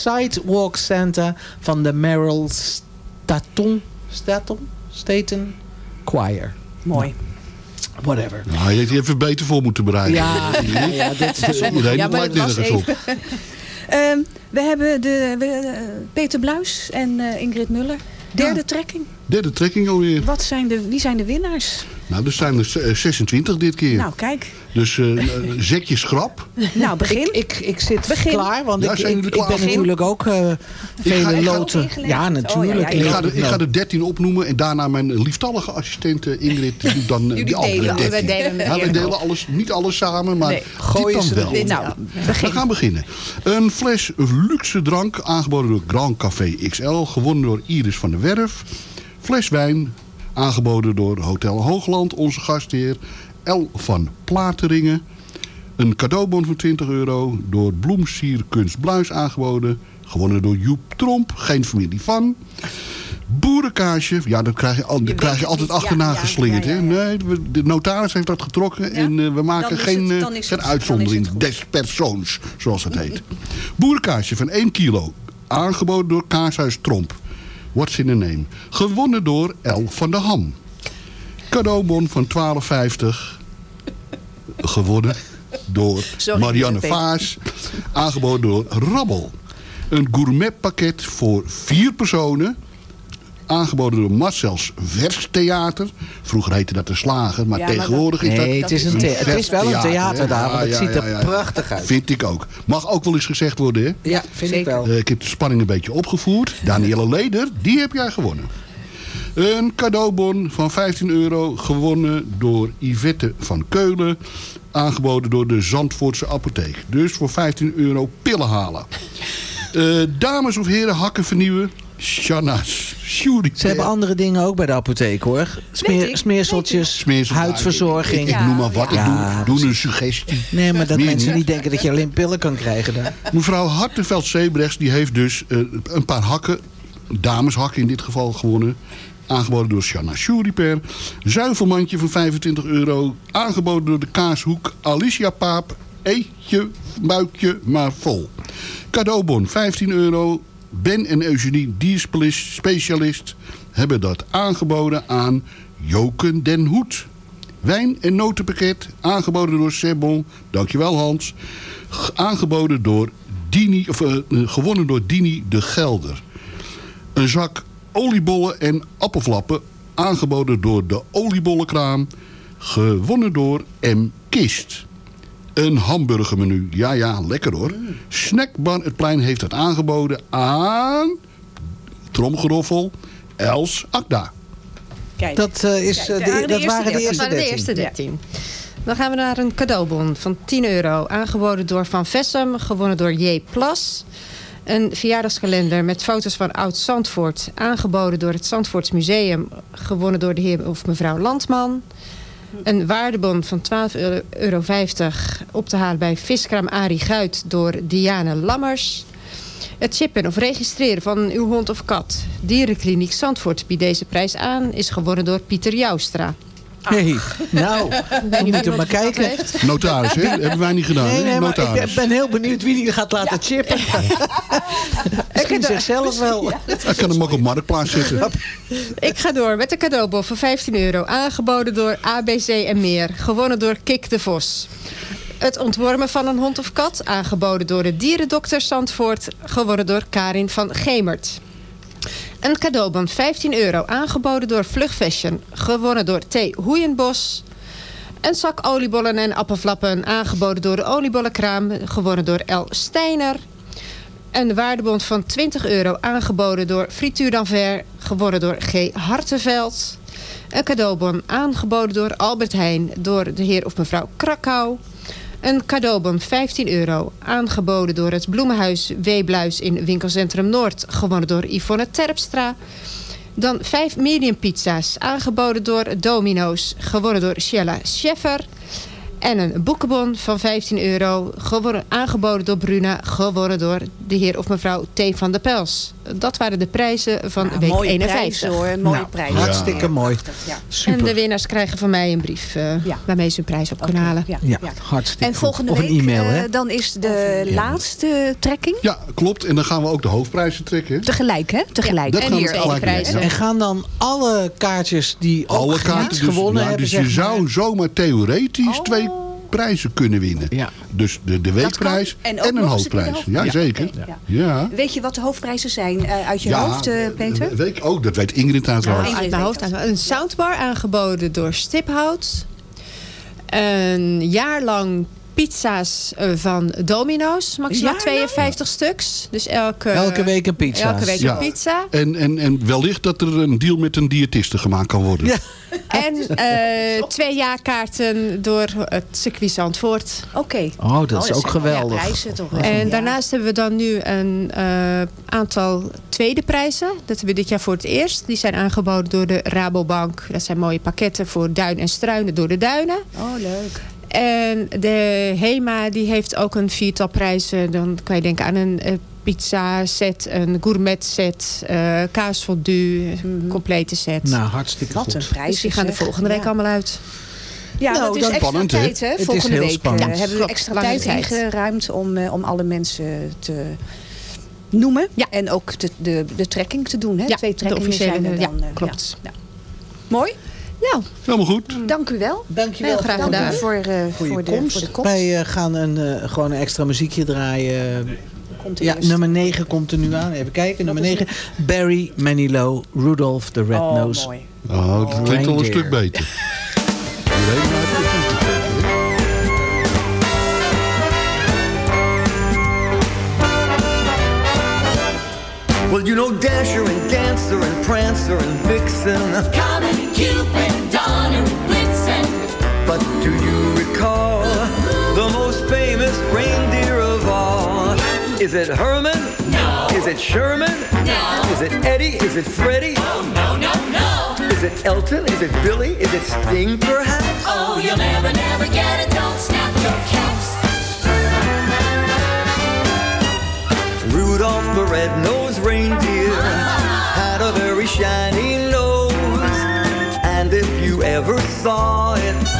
J: Sidewalk Santa
E: van de Merrill Staton, Staton, Staten Choir.
G: Mooi.
E: Whatever.
K: Nou, je had je even beter voor moeten bereiden.
E: Ja, ja, ja, dit is-
G: Ja, maar het
K: op.
G: even. Ehm, we hebben de, we, eh, Peter Bluis en eh, Ingrid Muller. Derde trekking.
K: Derde trekking alweer.
G: Wat zijn de, wie zijn de winnaars?
K: Nou, er zijn er eh, 26 dit keer.
G: Nou, kijk.
K: Dus eh, eh, zet je schrap.
G: Nou, begin.
E: Ik, ik zit
G: Begin.
E: klaar, want
K: Ja,
E: ik, ik, ben natuurlijk ook eh,
K: ga-
E: vele
K: ik ga-
E: loten. Ja, natuurlijk.
G: Oh, ja, ja,
K: Ik ga, de, ik ga de 13 opnoemen en daarna mijn lieftallige assistent eh, Ingrid die doet dan
G: Jullie
K: die andere
G: delen,
K: 13.
G: we delen met
K: ja, we
G: je.
K: delen alles, niet alles samen, maar
G: Nee.
K: dit dan
E: ze
K: wel.
G: Nou,
K: We gaan beginnen. Een fles luxe drank, aangeboden door Grand Café XL, gewonnen door Iris van der Werf. Fles wijn, aangeboden door Hotel Hoogland, onze gastheer L van Plateringen. Een cadeaubon van 20 euro door Bloemsier Kunst Bluis aangeboden. Gewonnen door Joep Tromp, geen familie van. Boerenkaasje, ja, dat krijg je, al, dat krijg je altijd
G: niet.
K: achterna
G: Ja,
K: geslingerd.
G: ja, ja,
K: hè? Nee, de notaris heeft dat getrokken en eh, we maken geen, eh, geen uitzondering des persoons, zoals het heet. Boerenkaasje van 1 kilo, aangeboden door Kaashuis Tromp. What's in the name? Gewonnen door L van der Ham. Cadeaubon van 12,50. Gewonnen door
G: Sorry,
K: Marianne. Vaas. Aangeboden door Rabbel. Een gourmetpakket voor vier personen. Aangeboden door Marcel's Verstheater. Vroeger heette dat de Slager, maar
G: Ja, maar
K: tegenwoordig is dat...
E: Nee, het is, een het is wel een theater daar, want het
K: Ja,
E: ziet er prachtig uit.
K: Vind ik ook. Mag ook wel eens gezegd worden, hè?
E: Ja, vind ik wel.
K: Eh, ik heb de spanning een beetje opgevoerd. Danielle Leder, die heb jij gewonnen. Een cadeaubon van 15 euro, gewonnen door Yvette van Keulen. Aangeboden door de Zandvoortse apotheek. Dus voor 15 euro pillen halen. Eh, dames of heren, hakken vernieuwen. Shanna's. Shuri.
E: Ze hebben andere dingen ook bij de apotheek hoor. Smeer,
G: ik,
E: smeerseltjes,
K: Smeersel-
E: huidverzorging.
K: Ik, ik noem maar wat.
E: Ja,
K: ik doe, doe een suggestie.
E: Nee, maar dat
K: Meer
E: mensen
K: niet.
E: niet denken dat je alleen pillen kan krijgen daar.
K: Mevrouw Hartenveld Sebrechts die heeft dus eh, een paar hakken, dameshakken in dit geval gewonnen. Aangeboden door Shanna Shuriper. Zuivelmandje van 25 euro. Aangeboden door de kaashoek Alicia Paap. Eet je buikje maar vol. Cadeaubon 15 euro. Ben en Eugenie dierspecialist hebben dat aangeboden aan Joken den Hoed. Wijn- en notenpakket, aangeboden door Sebon. Dankjewel Hans. Aangeboden door Dini, of eh, eh, gewonnen door Dini de Gelder. Een zak oliebollen en appelflappen, aangeboden door de oliebollenkraam. Gewonnen door M. Kist. Een hamburgermenu, ja ja, lekker hoor. Snackbar Het Plein heeft het aangeboden aan... Tromgeroffel, Els Akda.
G: Kijk.
E: Dat, eh, is,
G: Kijk,
E: eh, de-
G: de
E: dat
G: eerste
E: waren de
G: dertien.
E: eerste
L: Dat waren de
E: 13.
L: eerste 13. Dan gaan we naar een cadeaubon van 10 euro. Aangeboden door Van Vessem, gewonnen door J. Plas. Een verjaardagskalender met foto's van Oud Zandvoort. Aangeboden door het Zandvoorts Museum. Gewonnen door de heer of mevrouw Landman. Een waardebon van 12,50 euro op te halen bij viskraam Arie Guit door Diane Lammers. Het chippen of registreren van uw hond of kat. Dierenkliniek Zandvoort biedt deze prijs aan. Is gewonnen door Pieter Joustra.
E: Hey, nou, we moeten maar kijken.
K: Notaris, hè? hebben wij niet gedaan.
E: Nee, nee, maar ik ben, ben heel benieuwd wie die gaat laten chippen. Misschien zichzelf wel.
K: Hij kan hem ook op marktplaats zetten.
L: Ik ga door met de cadeaubon van 15 euro. Aangeboden door ABC en meer. Gewonnen door Kik de Vos. Het ontwormen van een hond of kat. Aangeboden door de dierendokter Zandvoort. Gewonnen door Karin van Gemert. Een cadeaubon 15 euro. Aangeboden door Vlug Fashion. Gewonnen door T. Hoeienbos. Een zak oliebollen en appelflappen. Aangeboden door de oliebollenkraam. Gewonnen door L. Steiner. Een waardebond van 20 euro aangeboden door Frituur d'Anvers, gewonnen door G. Hartenveld. Een cadeaubon aangeboden door Albert Heijn, door de heer of mevrouw Krakau. Een cadeaubon 15 euro, aangeboden door het Bloemenhuis Weebluis in winkelcentrum Noord, gewonnen door Yvonne Terpstra. Dan 5 medium pizza's, aangeboden door Domino's, gewonnen door Shella Scheffer. En een boekenbon van 15 euro, aangeboden door Bruna, gewonnen door de heer of mevrouw T. van der Pels. dat waren de prijzen van
G: Ja,
L: week
G: mooie
L: 51.
G: prijzen, hoor. Mooie
E: Nou,
G: prijzen.
E: Hartstikke mooi.
G: Ja.
E: Super.
L: En de winnaars krijgen van mij een brief eh, waarmee ze hun prijs op kunnen halen.
G: Ja.
E: Ja, hartstikke
G: En
E: goed.
G: volgende
E: Of
G: week
E: een e-mail,
G: eh,
E: hè?
G: dan is de laatste trekking.
K: Ja, klopt. En dan gaan we ook de hoofdprijzen trekken.
G: Tegelijk, hè? Tegelijk.
K: Dat
L: En
K: gaan we
L: hier.
E: En gaan dan alle kaartjes die ook
K: Alle
E: niet
K: kaarten dus,
E: gewonnen
K: ja,
E: hebben,
K: dus je
E: maar-
K: zou zomaar theoretisch twee prijzen kunnen winnen.
E: Ja.
K: Dus de, de weekprijs
G: En
K: een hoofdprijs. Ja, zeker. Ja.
G: ja. Weet je wat de hoofdprijzen zijn eh, uit je
K: Ja,
G: hoofd, eh, Peter?
K: Weet ik ook, dat weet Ingrid
L: uit mijn hoofd. Een soundbar aangeboden door Stiphout. Een jaar lang pizza's eh, van Domino's. Maximaal
G: Jaar
L: 52 stuks. Dus elke,
E: Elke week een pizza.
L: Elke week
K: Ja.
L: een pizza.
K: En, en, en wellicht dat er een deal met een diëtiste gemaakt kan worden.
E: Ja.
L: En eh, twee jaarkaarten door het circuit Zandvoort.
G: Oké.
E: Oh, dat is
G: zijn
E: ook geweldig.
G: prijzen toch?
L: En
G: Ja.
L: daarnaast hebben we dan nu een eh, aantal tweede prijzen. Dat hebben we dit jaar voor het eerst. Die zijn aangeboden door de Rabobank. Dat zijn mooie pakketten voor duin en struinen door de duinen.
G: Oh, leuk.
L: En de HEMA die heeft ook een viertal prijzen. Dan kan je denken aan een eh, pizza set, een gourmet set, eh kaasfondue, een complete set.
E: Nou, hartstikke
G: Wat
E: goed.
G: een prijs.
L: dus die gaan er volgende week allemaal uit.
G: Ja,
E: Nou,
G: dat is extra
K: spannend,
G: tijd, hè?
E: Het is
G: Volgende
E: heel
G: week
E: spannend.
G: eh, hebben we
L: Klopt,
G: extra
L: lange
G: tijd ingeruimd om, eh, om alle mensen te noemen.
L: Ja.
G: En ook de, de, de trekking te doen, hè?
L: Ja,
G: Twee
L: de
G: trekkingen zijn er
L: ja,
G: dan. eh,
L: klopt.
G: ja. Mooi.
L: Nou,
K: Helemaal goed.
G: Dank u wel.
E: Dankjewel.
L: Heel graag
G: Dank u
L: gedaan.
G: voor, eh,
E: Voor
G: voor,
E: je
G: de,
E: komst.
G: voor de komst.
E: Wij eh, gaan een, eh, gewoon een extra muziekje draaien.
G: Komt er
E: Ja,
G: eerst.
E: nummer 9 komt er nu aan. Even kijken. Nummer 9. Barry Manilow, Rudolph the
G: Oh,
E: Red-Nosed.
G: mooi.
K: Oh, dat klinkt al een stuk beter.
M: Well, you know Dasher and Dancer and Prancer and Vixen.
J: Comet, Cupid.
M: But do you recall the most famous reindeer of all? Is it Herman?
J: No.
M: Is it Sherman?
J: No.
M: Is it Eddie? Is it Freddie?
J: Oh, no, no, no.
M: Is it Elton? Is it Billy? Is it Sting, perhaps?
J: Oh, you'll never, never get it. Don't snap your caps.
M: Rudolph the red-nosed reindeer had a very shiny nose. And if you ever saw it,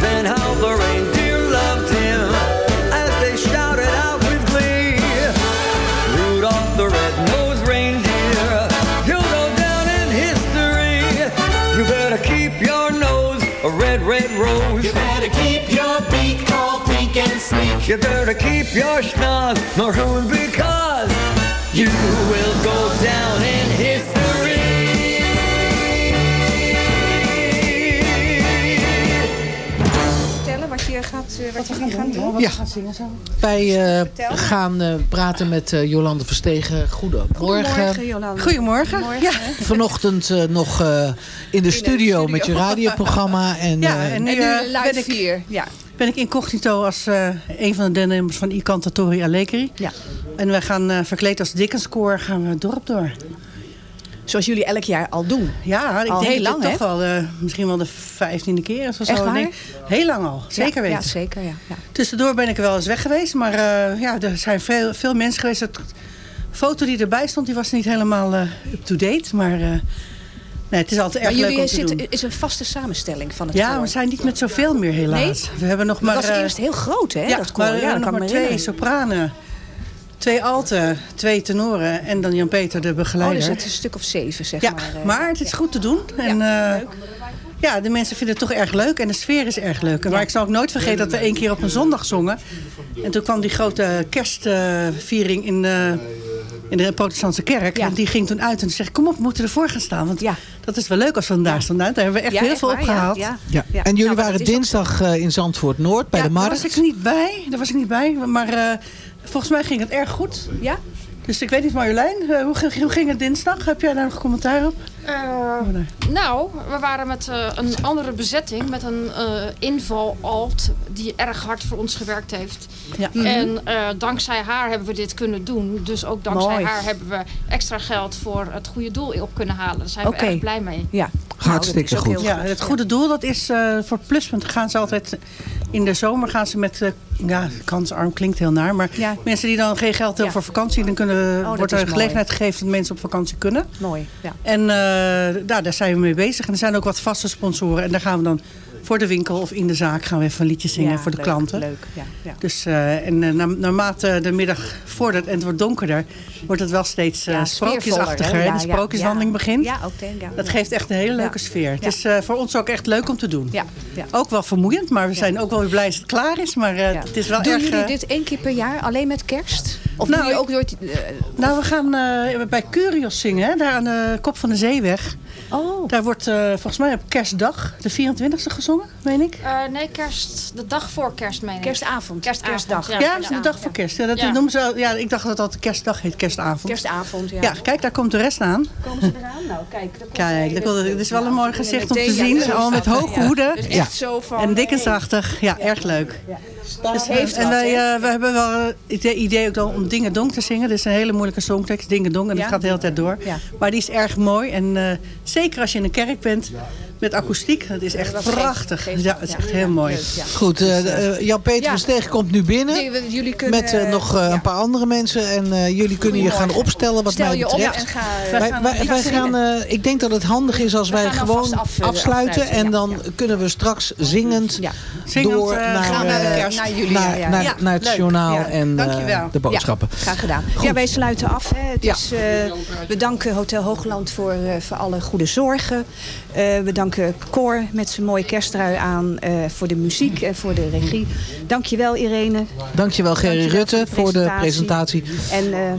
M: Then how the reindeer loved him as they shouted out with glee. Rudolph the red-nosed reindeer, you'll go down in history. You better keep your nose a red, red rose.
J: You better keep your beak all pink and sleek.
M: You better keep your schnoz maroon because you will go down in
G: eh, wat je gaat, gaan doen?
E: Ja. Wij eh, gaan eh, praten met eh, Jolande Verstegen. Goedemorgen.
G: Goedemorgen, Jolanda.
N: Goedemorgen. Ja.
E: Vanochtend eh, nog eh, in de studio met je radioprogramma. En,
N: Ja,
E: eh,
N: en nu,
G: En nu
N: eh,
G: live
N: ben ik,
G: hier. Ja.
N: ben ik incognito als eh, een van de deelnemers van I Cantatori Allegri.
G: Ja.
N: En wij gaan eh, verkleed als Dickenscore gaan we het dorp door.
G: Zoals jullie elk jaar al doen.
N: Ja, ik
G: Al
N: denk
G: heel
N: dat
G: lang,
N: dit toch wel eh, misschien wel de vijftiende keer of
G: Echt
N: zo.
G: waar?
N: Ik denk, heel lang al, zeker
G: Ja,
N: weten.
G: Ja, zeker. Ja. Ja.
N: Tussendoor ben ik wel eens weg geweest, maar eh, ja, er zijn veel, veel mensen geweest. De foto die erbij stond, die was niet helemaal eh, up-to-date. Maar Nee, het is altijd erg
G: maar
N: leuk om te
G: zitten,
N: doen.
G: is een vaste samenstelling van het
N: Ja,
G: koor.
N: we zijn niet met zoveel meer helaas.
G: Nee?
N: We hebben nog
G: Maar het was eerst heel groot, hè,
N: Ja,
G: dat koor.
N: maar
G: Ja, dat
N: nog maar twee sopranen. Twee alten, twee tenoren en dan Jan-Peter de
G: Oh,
N: begeleider.
G: dus het is een stuk of zeven, zeg
N: ja,
G: maar. eh.
N: maar het is goed te doen. En, eh, ja, de mensen vinden het toch erg leuk en de sfeer is erg leuk. Maar ik zal ook nooit vergeten dat we één keer op een zondag zongen. En toen kwam die grote kerstviering in, eh, in de protestantse kerk. En die ging toen uit en toen zei kom op, we moeten ervoor gaan staan. Want dat is wel leuk als we daar staan. Daar hebben we echt
G: Ja,
N: heel
G: echt
N: veel
G: ja,
N: opgehaald.
G: ja.
E: Ja.
G: Ja.
E: En jullie
G: Nou,
E: waren dinsdag eh, in Zandvoort-Noord bij
N: Ja,
E: de
N: daar
E: markt.
N: was ik niet bij. Daar was ik niet bij. Maar eh, volgens mij ging het erg goed.
G: Ja?
N: Dus ik weet niet, Marjolein, eh, hoe, ging- hoe ging het dinsdag? Heb jij daar nog commentaar op?
O: Eh, nou, we waren met eh, een andere bezetting, met een eh inval-alt die erg hard voor ons gewerkt heeft.
N: Ja.
O: En eh, dankzij haar hebben we dit kunnen doen. Dus ook dankzij
G: Mooi.
O: haar hebben we extra geld voor het goede doel op kunnen halen. Daar zijn we erg blij mee.
G: Ja.
E: Hartstikke goed.
N: Ja, het goede doel dat is eh, voor Pluspunt gaan ze altijd in de zomer gaan ze met eh, ja kansarm klinkt heel naar, maar mensen die dan geen geld hebben voor vakantie, dan kunnen
G: Oh,
N: wordt er
G: mooi.
N: gelegenheid gegeven dat mensen op vakantie kunnen.
G: Mooi, ja.
N: En eh, nou, daar zijn we mee bezig. En er zijn ook wat vaste sponsoren en daar gaan we dan voor de winkel of in de zaak gaan we even een liedje zingen
G: Ja,
N: voor de
G: leuk,
N: klanten.
G: Leuk, ja. ja.
N: Dus, eh, en na- naarmate de middag vordert en het wordt donkerder, wordt het wel steeds eh sprookjesachtiger.
G: Ja,
N: de sprookjeswandeling begint.
G: Ja, ook denk.
N: Dat geeft echt een hele leuke sfeer. Het is voor ons ook echt leuk om te doen.
G: Ja, ja.
N: Ook wel vermoeiend, maar we zijn ook wel weer blij dat het klaar is. Maar het is wel
G: Doen
N: erg...
G: jullie dit één keer per jaar, alleen met kerst? Of
N: Nou,
G: jullie
N: ik-
G: ook door
N: Nou, we gaan bij Curios zingen, daar aan de kop van de zeeweg.
G: Oh.
N: Daar wordt eh, volgens mij op kerstdag, de 24e gezongen, meen ik.
O: Eh, nee, kerst, de dag voor kerst meen ik.
G: Kerstavond.
O: Kerstavond,
G: Kerstdag.
O: ja.
N: Ja, dat is de dag voor kerst. Ja, dat
O: Ja.
N: noemen ze, ja, ik dacht dat dat kerstdag heet, kerstavond.
G: Kerstavond, ja.
N: Ja, kijk, daar komt de rest aan.
G: Komen ze eraan? Nou, kijk. komt
N: Kijk, dat is wel een mooi gezicht om te zien.
G: dus
N: Al met hoge
G: ja.
N: hoeden.
G: Dus echt zo van...
N: En dik en
G: hey.
N: zachtig. Ja, erg leuk. Dus,
G: heeft
N: en wij, eh, we hebben wel het idee ook dan om Dingen Dong te zingen. Dat is een hele moeilijke songtekst, Dingen Dong. En dat
G: Ja?
N: gaat de hele tijd door.
G: Ja.
N: Maar die is erg mooi. En eh, zeker als je in een kerk bent met akoestiek. Dat is echt prachtig. ja, het is echt heel mooi.
G: Goed, eh,
E: dus, eh, eh, Jan-Peter Versteeg komt nu binnen. met nog een paar andere mensen. En jullie kunnen je gaan opstellen wat mij betreft. Wij
G: gaan,
E: ik denk dat het handig is als wij gewoon afsluiten. En dan kunnen we straks zingend door naar
N: naar
E: het journaal en de boodschappen.
G: Graag gedaan. Ja, wij sluiten af. We danken Hotel Hoogland voor, voor alle goede zorgen. Eh, we danken Cor met zijn mooie kersttrui aan eh, voor de muziek en voor de regie. Dankjewel Irene.
E: Dankjewel Gerry
G: Dankjewel
E: Rutte voor de presentatie.
G: En eh,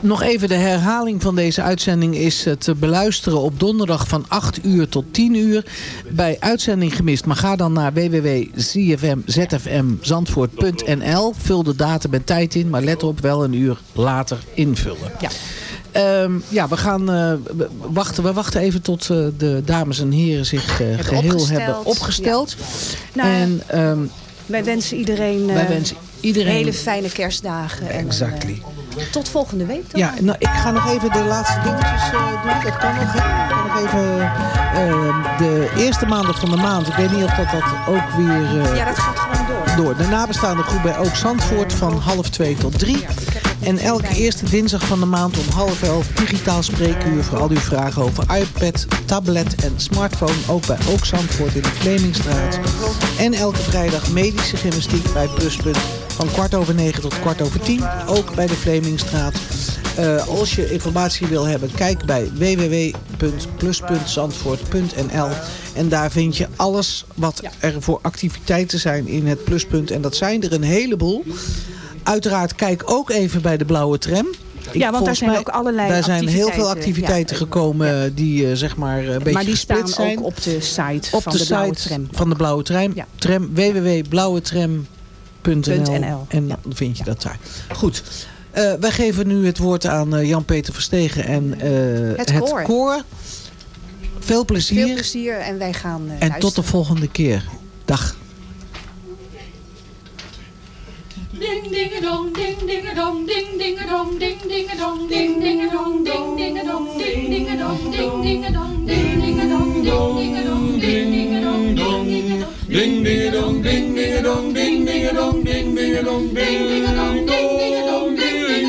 E: nog even de herhaling van deze uitzending is te beluisteren op donderdag van 8 uur tot 10 uur. Bij uitzending gemist, maar ga dan naar www.zfmzandvoort.nl. Vul de datum en tijd in, maar let op wel een uur later invullen.
G: Ja.
E: Ehm, ja, we gaan eh, wachten. We wachten even tot eh, de dames en heren zich eh, geheel
G: opgesteld.
E: hebben opgesteld.
G: Nou,
E: en ehm,
G: wij wensen iedereen,
E: wij wensen iedereen
G: hele fijne kerstdagen. En,
E: Exactly.
G: tot volgende week dan.
E: Ja, nou, ik ga nog even de laatste dingetjes doen. Dat kan nog. Hè? Ik nog even eh, de eerste maandag van de maand. Ik weet niet of dat, dat ook weer
G: Ja, dat gaat gewoon door.
E: De nabestaande groep bij Ook Zandvoort van half twee tot drie. En elke eerste dinsdag van de maand om half elf digitaal spreekuur voor al uw vragen over iPad, tablet en smartphone. Ook bij Ook Zandvoort in de Vlemingstraat. En elke vrijdag medische gymnastiek bij Pluspunt van kwart over negen tot kwart over tien. Ook bij de Vlemingstraat. Eh, als je informatie wil hebben, kijk bij www.plus.zandvoort.nl En daar vind je alles wat er voor activiteiten zijn in het Pluspunt. En dat zijn er een heleboel. Uiteraard kijk ook even bij de Blauwe Tram. Ik-
G: Ja, want daar zijn
E: mij-
G: ook allerlei
E: Daar zijn heel veel
G: activiteiten, ja.
E: gekomen eh, die eh, zeg maar een beetje
G: maar die staan
E: zijn.
G: ook op de site
E: op
G: van
E: de,
G: de, Blauwe
E: site
G: Tram.
E: van de Blauwe Tram. tram www.blauwetram.nl
G: .nl.
E: En dan vind je dat daar. Goed. Eh, wij geven nu het woord aan eh, Jan-Peter Verstegen en eh,
G: Het
E: het,
G: koor.
E: koor. Veel plezier.
G: Veel plezier en wij gaan eh,
E: en tot de volgende keer. Dag.
J: Ding ding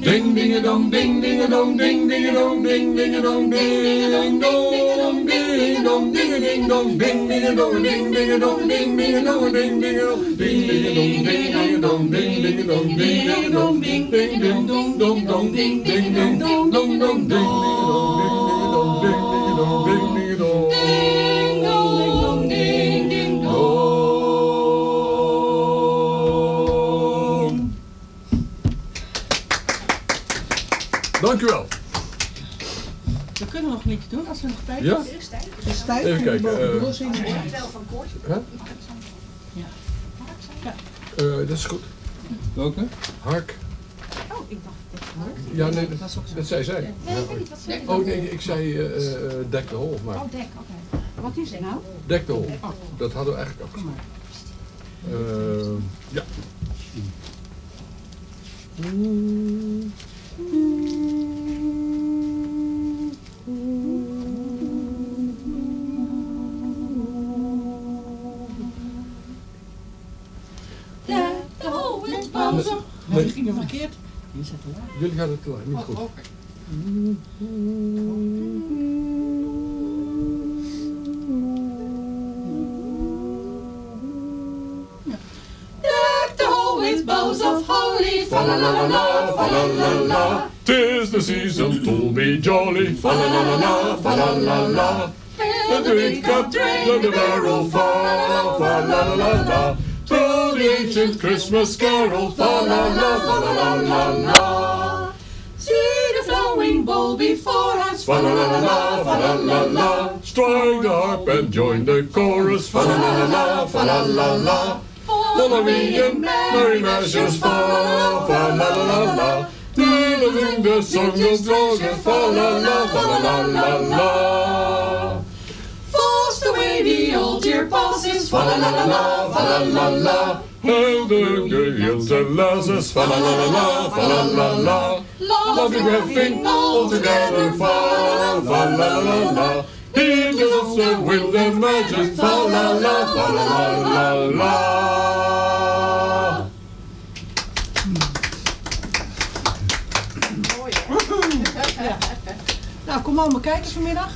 J: Ding ding a dong, ding ding a dong, ding ding a dong, ding ding a dong, ding ding a dong, ding dong ding ding a dong, ding ding a dong ding ding a dong, ding ding a dong, ding ding a dong,
P: ding ding a dong, ding ding a dong, ding ding a dong, ding ding a dong, ding ding a dong, ding ding a dong, ding ding a dong,
J: ding a dong ding a dong ding a dong, ding ding a dong, ding a dong ding a dong ding a dong, ding ding a dong, ding ding a dong, ding ding a dong, ding ding a dong, ding a dong, ding a dong,
O: ding a dong, ding a dong, ding a dong, ding a dong, ding a dong, ding a dong, ding a dong, ding a dong, ding a dong, ding a dong,
P: Dank u wel.
N: We kunnen nog een liedje doen als er nog tijd
P: Ja?
N: is. Er is tijd.
P: Even kijken, eh. Hè?
N: Ja.
P: Eh, dat is goed. Welke? Hark.
N: Oh, ik dacht Hark.
P: Ja, nee,
N: Dat was ook
P: dat, zei zij.
N: Nee, ik weet niet, wat zei je?
P: Oh nee, ik zei eh, eh, dek de hol, maar
N: Oh, dek, oké. Wat is het nou?
P: dek de hol. Dat hadden we eigenlijk afgesproken. Eh, ja.
N: Dek pauze.
P: Nee.
N: Die ging weer verkeerd. Laag.
P: Jullie gaan het te laat, niet
N: Oh,
P: goed.
J: with boughs of holly, fa la la la la, fa la la la.
P: Tis the season to be jolly, fa la la la la, fa la la la.
J: Fill the big cup, drain the barrel, fa fa la la la la.
P: The ancient Christmas carol, fa la la, fa la la la la.
J: See the flowing bowl before us,
P: Fa la la la la, fa la la la. Strike the harp and join the chorus, fa la la la la, fa la la la. Follow me in merry measures, fa fa la la la la. Sing the song of joy, fa la la, fa la la la la.
J: Fast away the old year passes, fa la la la la, fa la la la.
P: Hail the good hills and lasses, fa la la la la, fa la la la. Laughing, laughing all together, fa la la la la. He gives the wind and magic, fa la la, fa la la la la.
N: Ja. Nou, kom allemaal kijkers vanmiddag.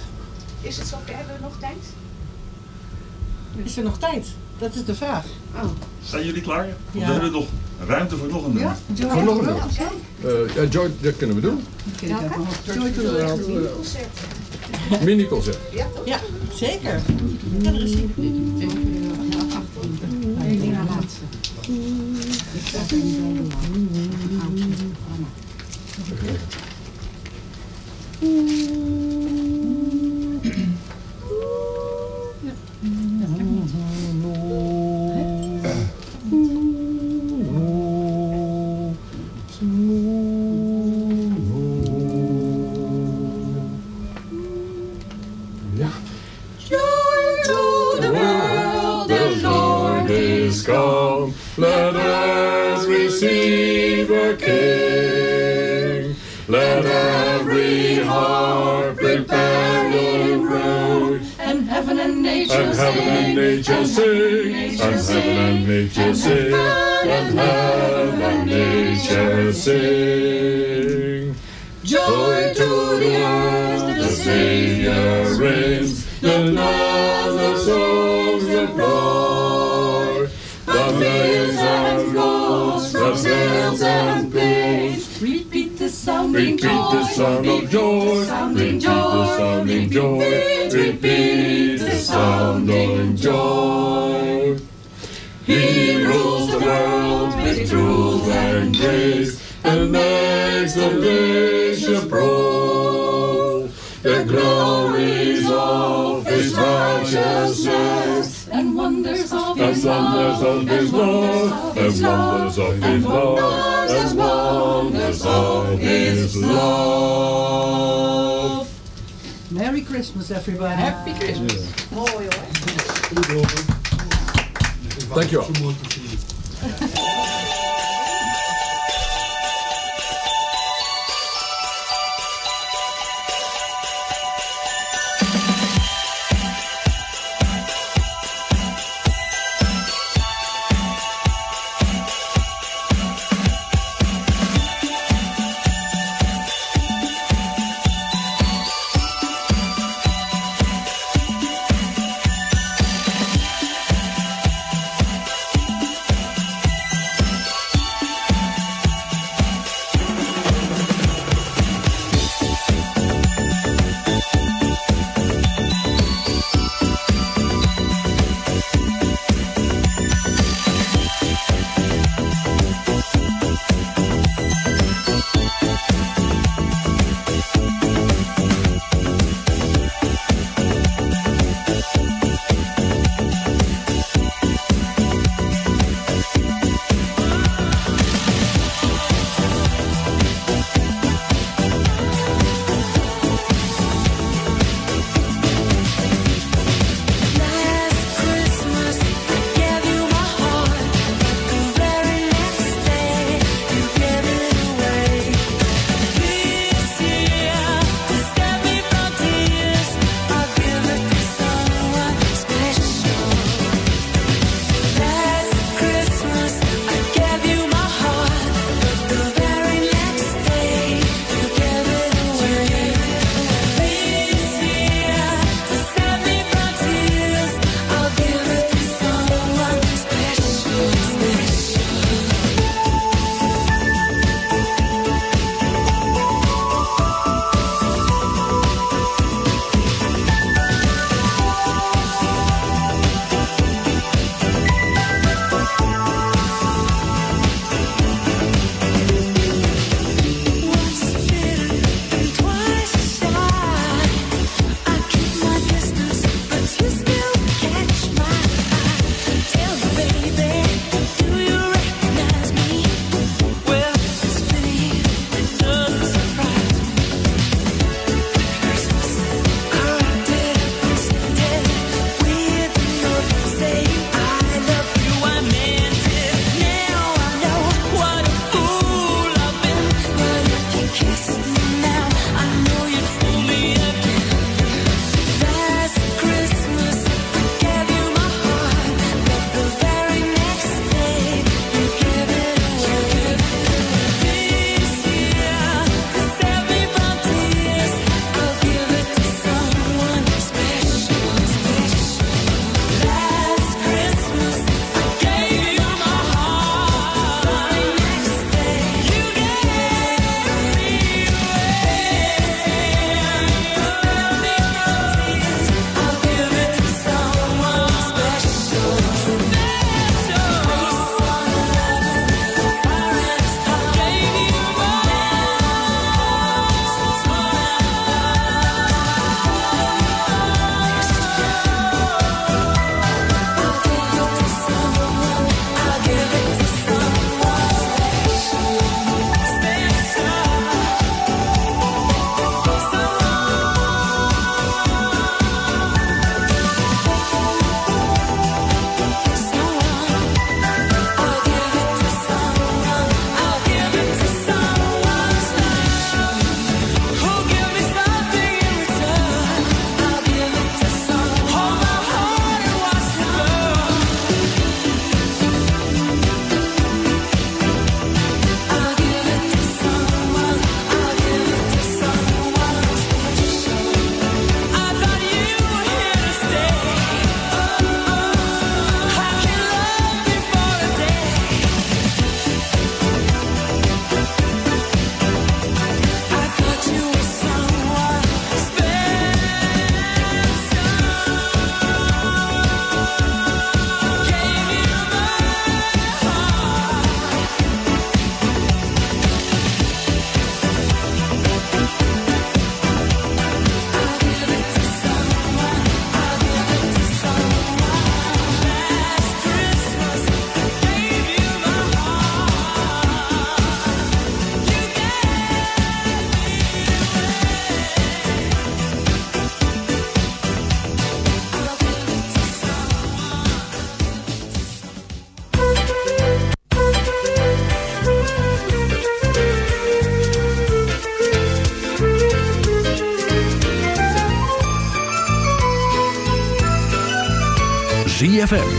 G: Is het zo? Hebben we nog tijd?
N: Is er nog tijd? Dat is de vraag.
G: Oh.
Q: Zijn jullie klaar?
N: Ja.
Q: hebben we nog ruimte voor nog een nummer?
N: Joy.
P: Voor nog een nummer. Eh, ja, Joy, dat kunnen we doen.
N: Joy the world.
P: Mini-concert.
N: Ja, zeker. Ja, er is
P: sound of joy. Repeat the sounding joy. Repeat the sounding joy. He rules the world with truth and grace and makes the nations prove the glories of his righteousness
J: and wonders of His love, and
P: wonders of his love and wonders of his love and wonders of his love.
N: Merry Christmas, everybody.
P: Happy Christmas.
N: Mooi hoor.
P: Dankjewel.